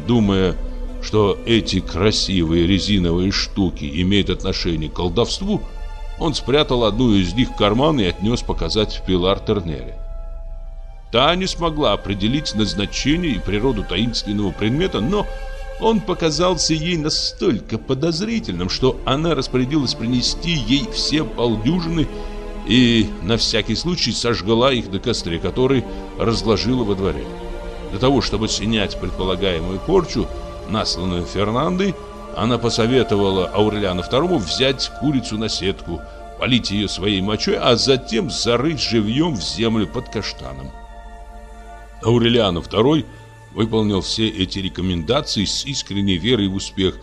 Думая, что эти красивые резиновые штуки имеют отношение к колдовству, он спрятал одну из них в карман и отнес показать Пилар Тернере. Та не смогла определить назначение и природу таинственного предмета, но он показался ей настолько подозрительным, что она распорядилась принести ей все полдюжины и на всякий случай сожгла их на костре, который разложила во дворе. Для того, чтобы снять предполагаемую порчу, насланную Фернандой, она посоветовала Аурелиану II взять курицу на сетку, полить ее своей мочой, а затем зарыть живьем в землю под каштаном. Аурелиану II выполнил все эти рекомендации с искренней верой в успех.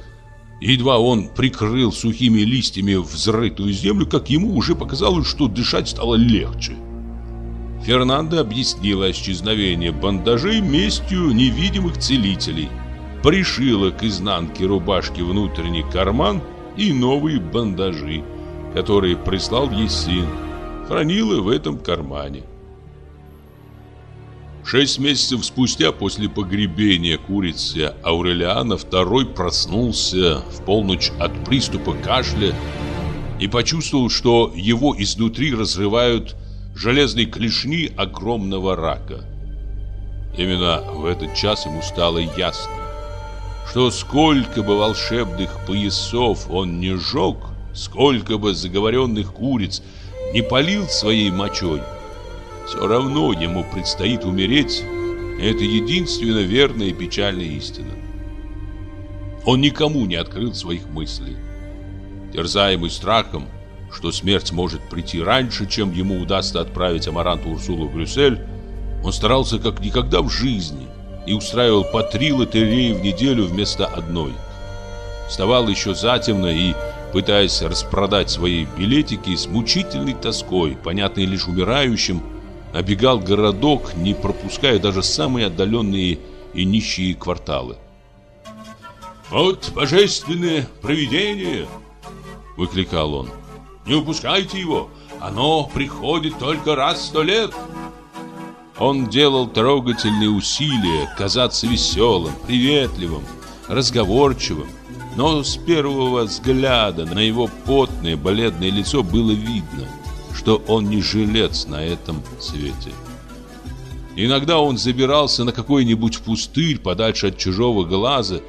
едва он прикрыл сухими листьями взрытую землю, как ему уже показалось, что дышать стало легче. Фернандо объяснила исчезновение бандажей местью невидимых целителей. Пришила к изнанке рубашки внутренний карман и новые бандажи, которые прислал ей сын. Хранила в этом кармане. Шесть месяцев спустя после погребения курицы Аурелиана II проснулся в полночь от приступа кашля и почувствовал, что его изнутри разрывают железные клешни огромного рака. Именно в этот час ему стало ясно, что сколько бы волшебных поясов он не жег, сколько бы заговоренных куриц не полил своей мочой, все равно ему предстоит умереть. Это единственно верная и печальная истина. Он никому не открыл своих мыслей. Терзаемый страхом, что смерть может прийти раньше, чем ему удастся отправить Амаранту Урсулу в Брюссель, он старался как никогда в жизни и устраивал по три лотереи в неделю вместо одной. Вставал еще затемно и, пытаясь распродать свои билетики с мучительной тоской, понятной лишь умирающим, обегал городок, не пропуская даже самые отдаленные и нищие кварталы. «Вот божественное провидение!» — выкликал он. «Не упускайте его! Оно приходит только раз в сто лет!» Он делал трогательные усилия казаться веселым, приветливым, разговорчивым, но с первого взгляда на его потное, бледное лицо было видно — что он не жилец на этом свете. Иногда он забирался на какой-нибудь пустырь подальше от чужого глаза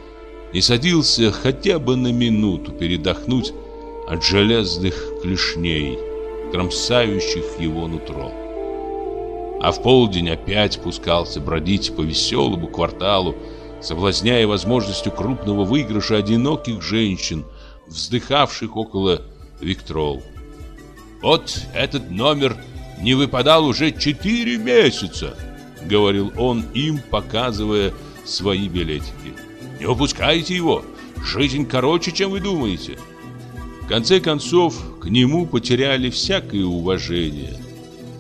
и садился хотя бы на минуту передохнуть от железных клешней, кромсающих его нутро. А в полдень опять пускался бродить по веселому кварталу, соблазняя возможностью крупного выигрыша одиноких женщин, вздыхавших около Виктрол. Вот этот номер не выпадал уже четыре месяца, говорил он им, показывая свои билетики. Не упускайте его, жизнь короче, чем вы думаете. В конце концов, к нему потеряли всякое уважение.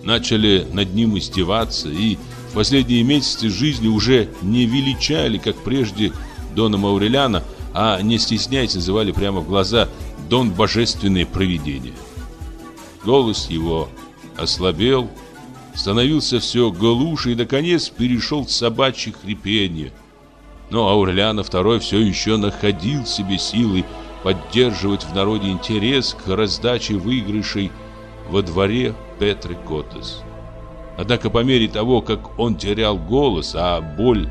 Начали над ним издеваться и в последние месяцы жизни уже не величали, как прежде, Дона Мауреляна, а не стесняясь называли прямо в глаза Дон Божественное Провидение. Голос его ослабел, становился все глуше и, наконец, перешел в собачье хрипение. Но Аурелиана II все еще находил себе силы поддерживать в народе интерес к раздаче выигрышей во дворе Петры Котес. Однако по мере того, как он терял голос, а боль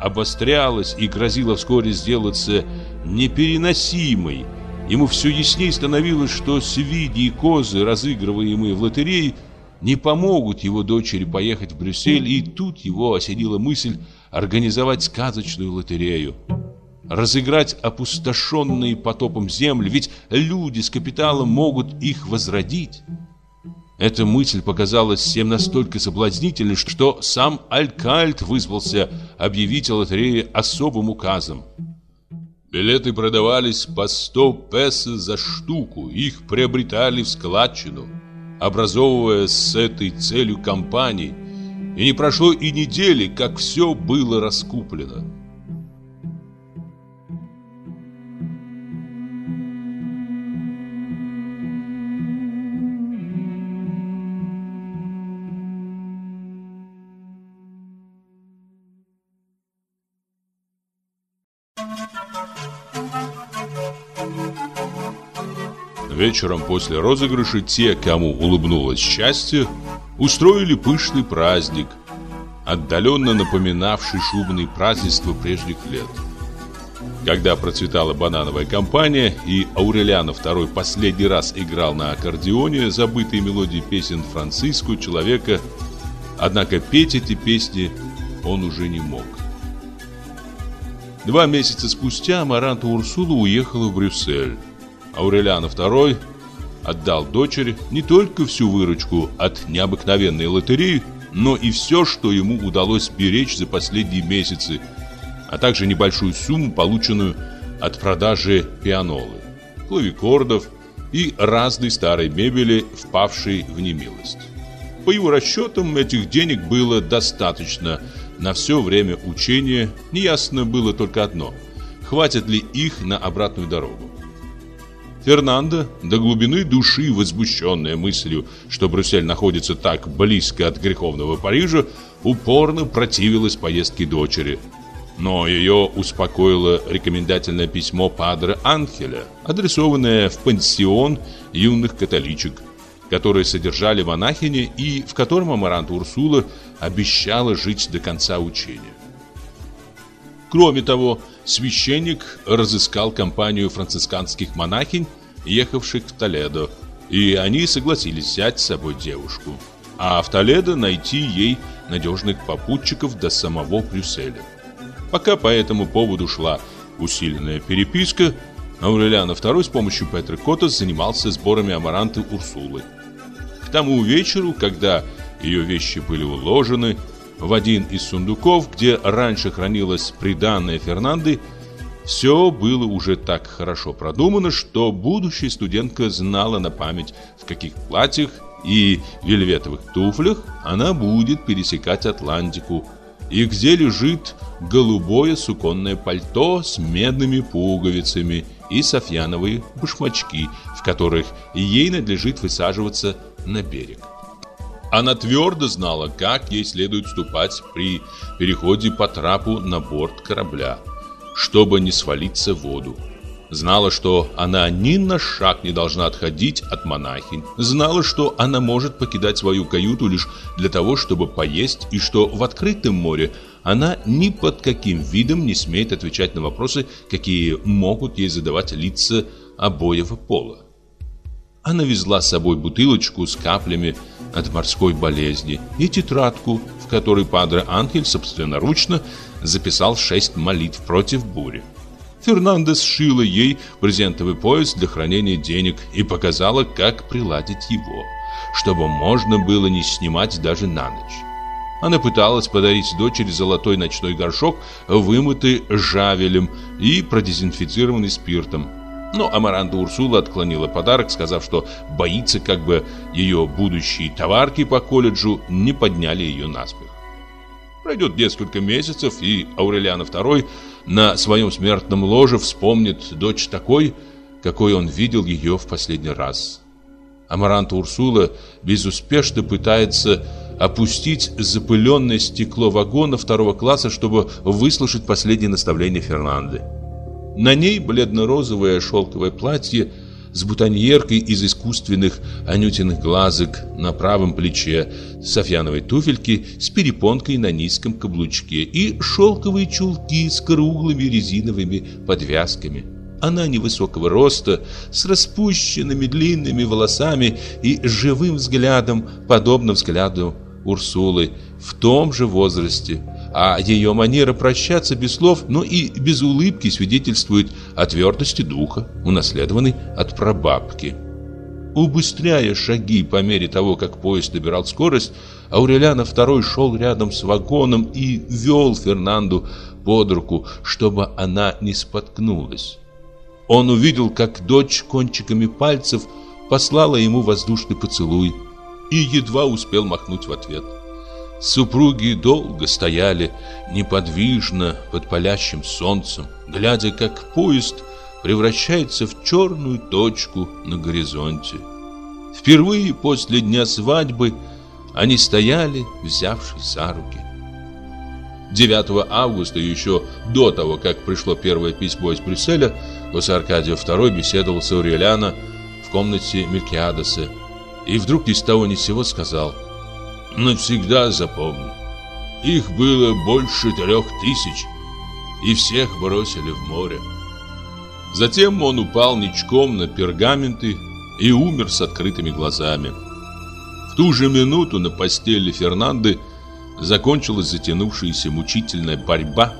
обострялась и грозила вскоре сделаться непереносимой, Ему все яснее становилось, что свиньи и козы, разыгрываемые в лотерее, не помогут его дочери поехать в Брюссель, и тут его осенила мысль организовать сказочную лотерею. Разыграть опустошенные потопом земли, ведь люди с капиталом могут их возродить. Эта мысль показалась всем настолько соблазнительной, что сам Алькальт вызвался объявить о лотерее особым указом. Билеты продавались по 100 песо за штуку, их приобретали в складчину, образовывая с этой целью компании, и не прошло и недели, как все было раскуплено. Вечером после розыгрыша те, кому улыбнулось счастье, устроили пышный праздник, отдаленно напоминавший шубные празднества прежних лет. Когда процветала банановая компания и Аурелиано II последний раз играл на аккордеоне забытые мелодии песен французского человека, однако петь эти песни он уже не мог. Два месяца спустя Маранта Урсула уехала в Брюссель. Аурелиано II отдал дочери не только всю выручку от необыкновенной лотереи, но и все, что ему удалось сберечь за последние месяцы – а также небольшую сумму, полученную от продажи пианолы, клавикордов и разной старой мебели, впавшей в немилость. По его расчетам, этих денег было достаточно на все время учения, неясно было только одно – хватит ли их на обратную дорогу. Фернандо, до глубины души возмущенная мыслью, что Брюссель находится так близко от греховного Парижа, упорно противилась поездке дочери – но ее успокоило рекомендательное письмо Падре Анхеля, адресованное в пансион юных католичек, которые содержали монахини и в котором Амаранта Урсула обещала жить до конца учения. Кроме того, священник разыскал компанию францисканских монахинь, ехавших в Толедо, и они согласились взять с собой девушку, а в Толедо найти ей надежных попутчиков до самого Брюсселя. Пока по этому поводу шла усиленная переписка, Аурелиано II с помощью Петра Кота занимался сборами амаранты Урсулы. К тому вечеру, когда ее вещи были уложены в один из сундуков, где раньше хранилось приданное Фернанды, все было уже так хорошо продумано, что будущая студентка знала на память, в каких платьях и вельветовых туфлях она будет пересекать Атлантику и где лежит голубое суконное пальто с медными пуговицами и софьяновые башмачки, в которых ей надлежит высаживаться на берег. Она твердо знала, как ей следует ступать при переходе по трапу на борт корабля, чтобы не свалиться в воду. Знала, что она ни на шаг не должна отходить от монахинь. Знала, что она может покидать свою каюту лишь для того, чтобы поесть, и что в открытом море она ни под каким видом не смеет отвечать на вопросы, какие могут ей задавать лица обоего пола. Она везла с собой бутылочку с каплями от морской болезни и тетрадку, в которой Падре Ангель собственноручно записал шесть молитв против бури. Фернандес сшила ей брезентовый пояс для хранения денег и показала, как приладить его, чтобы можно было не снимать даже на ночь. Она пыталась подарить дочери золотой ночной горшок, вымытый жавелем и продезинфицированный спиртом. Но Амаранта Урсула отклонила подарок, сказав, что боится, как бы ее будущие товарки по колледжу не подняли ее на смех. Пройдет несколько месяцев, и Аурелиано II на своем смертном ложе вспомнит дочь такой, какой он видел ее в последний раз. Амаранта Урсула безуспешно пытается опустить запыленное стекло вагона второго класса, чтобы выслушать последние наставления Фернанды. На ней бледно-розовое шелковое платье – с бутоньеркой из искусственных анютиных глазок на правом плече, софьяновой туфельки с перепонкой на низком каблучке и шелковые чулки с круглыми резиновыми подвязками. Она невысокого роста, с распущенными длинными волосами и живым взглядом, подобно взгляду Урсулы, в том же возрасте – а ее манера прощаться без слов, но и без улыбки свидетельствует о твердости духа, унаследованной от прабабки. Убыстряя шаги по мере того, как поезд набирал скорость, Аурелиано II шел рядом с вагоном и вел Фернанду под руку, чтобы она не споткнулась. Он увидел, как дочь кончиками пальцев послала ему воздушный поцелуй и едва успел махнуть в ответ. Супруги долго стояли неподвижно под палящим солнцем, глядя, как поезд превращается в черную точку на горизонте. Впервые после дня свадьбы они стояли, взявшись за руки. 9 августа, еще до того, как пришло первое письмо из Брюсселя, Госаркадий II беседовал с Аурелиано в комнате Мелькиадеса и вдруг ни с того ни сего сказал «Навсегда запомни, их было больше трех тысяч, и всех бросили в море». Затем он упал ничком на пергаменты и умер с открытыми глазами. В ту же минуту на постели Фернанды закончилась затянувшаяся мучительная борьба,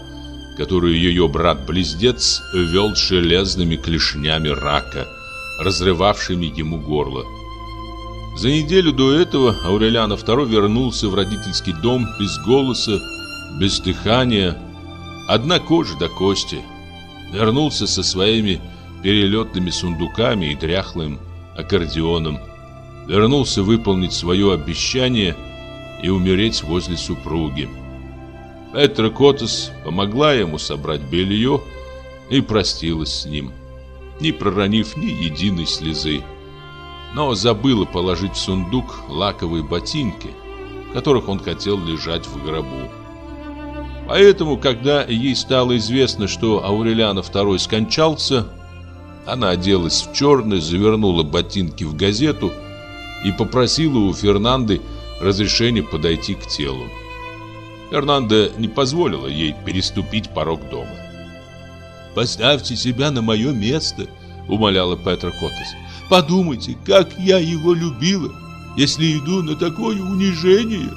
которую ее брат-близнец вел железными клешнями рака, разрывавшими ему горло. За неделю до этого Аурелиана II вернулся в родительский дом без голоса, без дыхания, одна кожа до кости. Вернулся со своими перелетными сундуками и дряхлым аккордеоном. Вернулся выполнить свое обещание и умереть возле супруги. Петра Котос помогла ему собрать белье и простилась с ним, не проронив ни единой слезы но забыла положить в сундук лаковые ботинки, в которых он хотел лежать в гробу. Поэтому, когда ей стало известно, что Аурелиана II скончался, она оделась в черное, завернула ботинки в газету и попросила у Фернанды разрешения подойти к телу. Фернанда не позволила ей переступить порог дома. «Поставьте себя на мое место», — умоляла Петра Котес. Подумайте, как я его любила, если иду на такое унижение.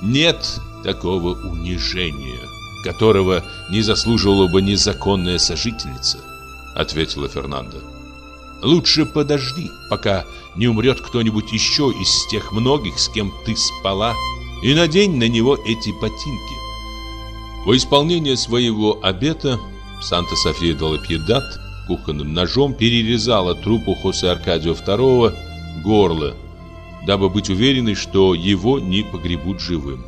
Нет такого унижения, которого не заслуживала бы незаконная сожительница, ответила Фернанда. Лучше подожди, пока не умрет кто-нибудь еще из тех многих, с кем ты спала, и надень на него эти ботинки. Во исполнение своего обета Санта-София Далапьедат кухонным ножом перерезала трупу Хосе Аркадио II горло, дабы быть уверенной, что его не погребут живым.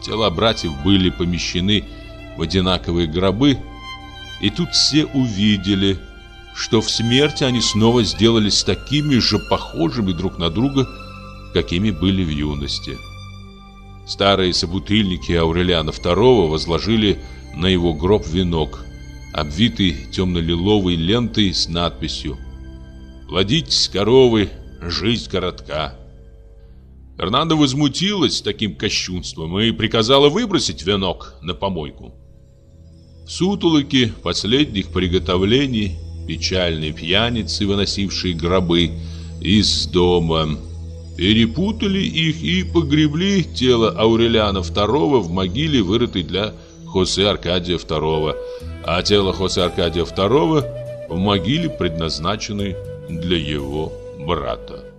Тела братьев были помещены в одинаковые гробы, и тут все увидели, что в смерти они снова сделались такими же похожими друг на друга, какими были в юности. Старые собутыльники Аурелиана II возложили на его гроб венок – обвитый темно-лиловой лентой с надписью «Плодитесь, коровы, жизнь коротка». Фернандо возмутилась таким кощунством и приказала выбросить венок на помойку. В сутолоке последних приготовлений печальные пьяницы, выносившие гробы из дома, перепутали их и погребли тело Аурелиана II в могиле, вырытой для Хосе Аркадия II, а тело Хосе Аркадия II в могиле, предназначенной для его брата.